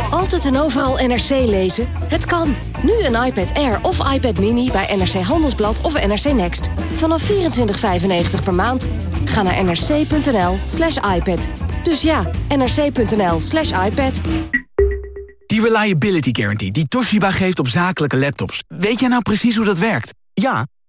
S10: Altijd en overal NRC lezen? Het kan. Nu een iPad Air of iPad Mini bij NRC Handelsblad of NRC Next. Vanaf 24,95 per maand. Ga naar nrc.nl slash iPad. Dus ja, nrc.nl slash iPad.
S36: Die Reliability Guarantee die Toshiba geeft op zakelijke laptops. Weet jij nou precies hoe dat werkt?
S37: Ja,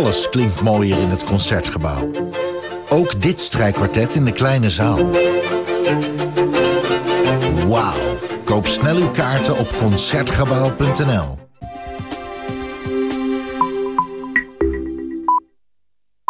S38: Alles klinkt mooier in het Concertgebouw. Ook dit strijkkwartet in de kleine zaal. Wauw. Koop snel uw kaarten op Concertgebouw.nl.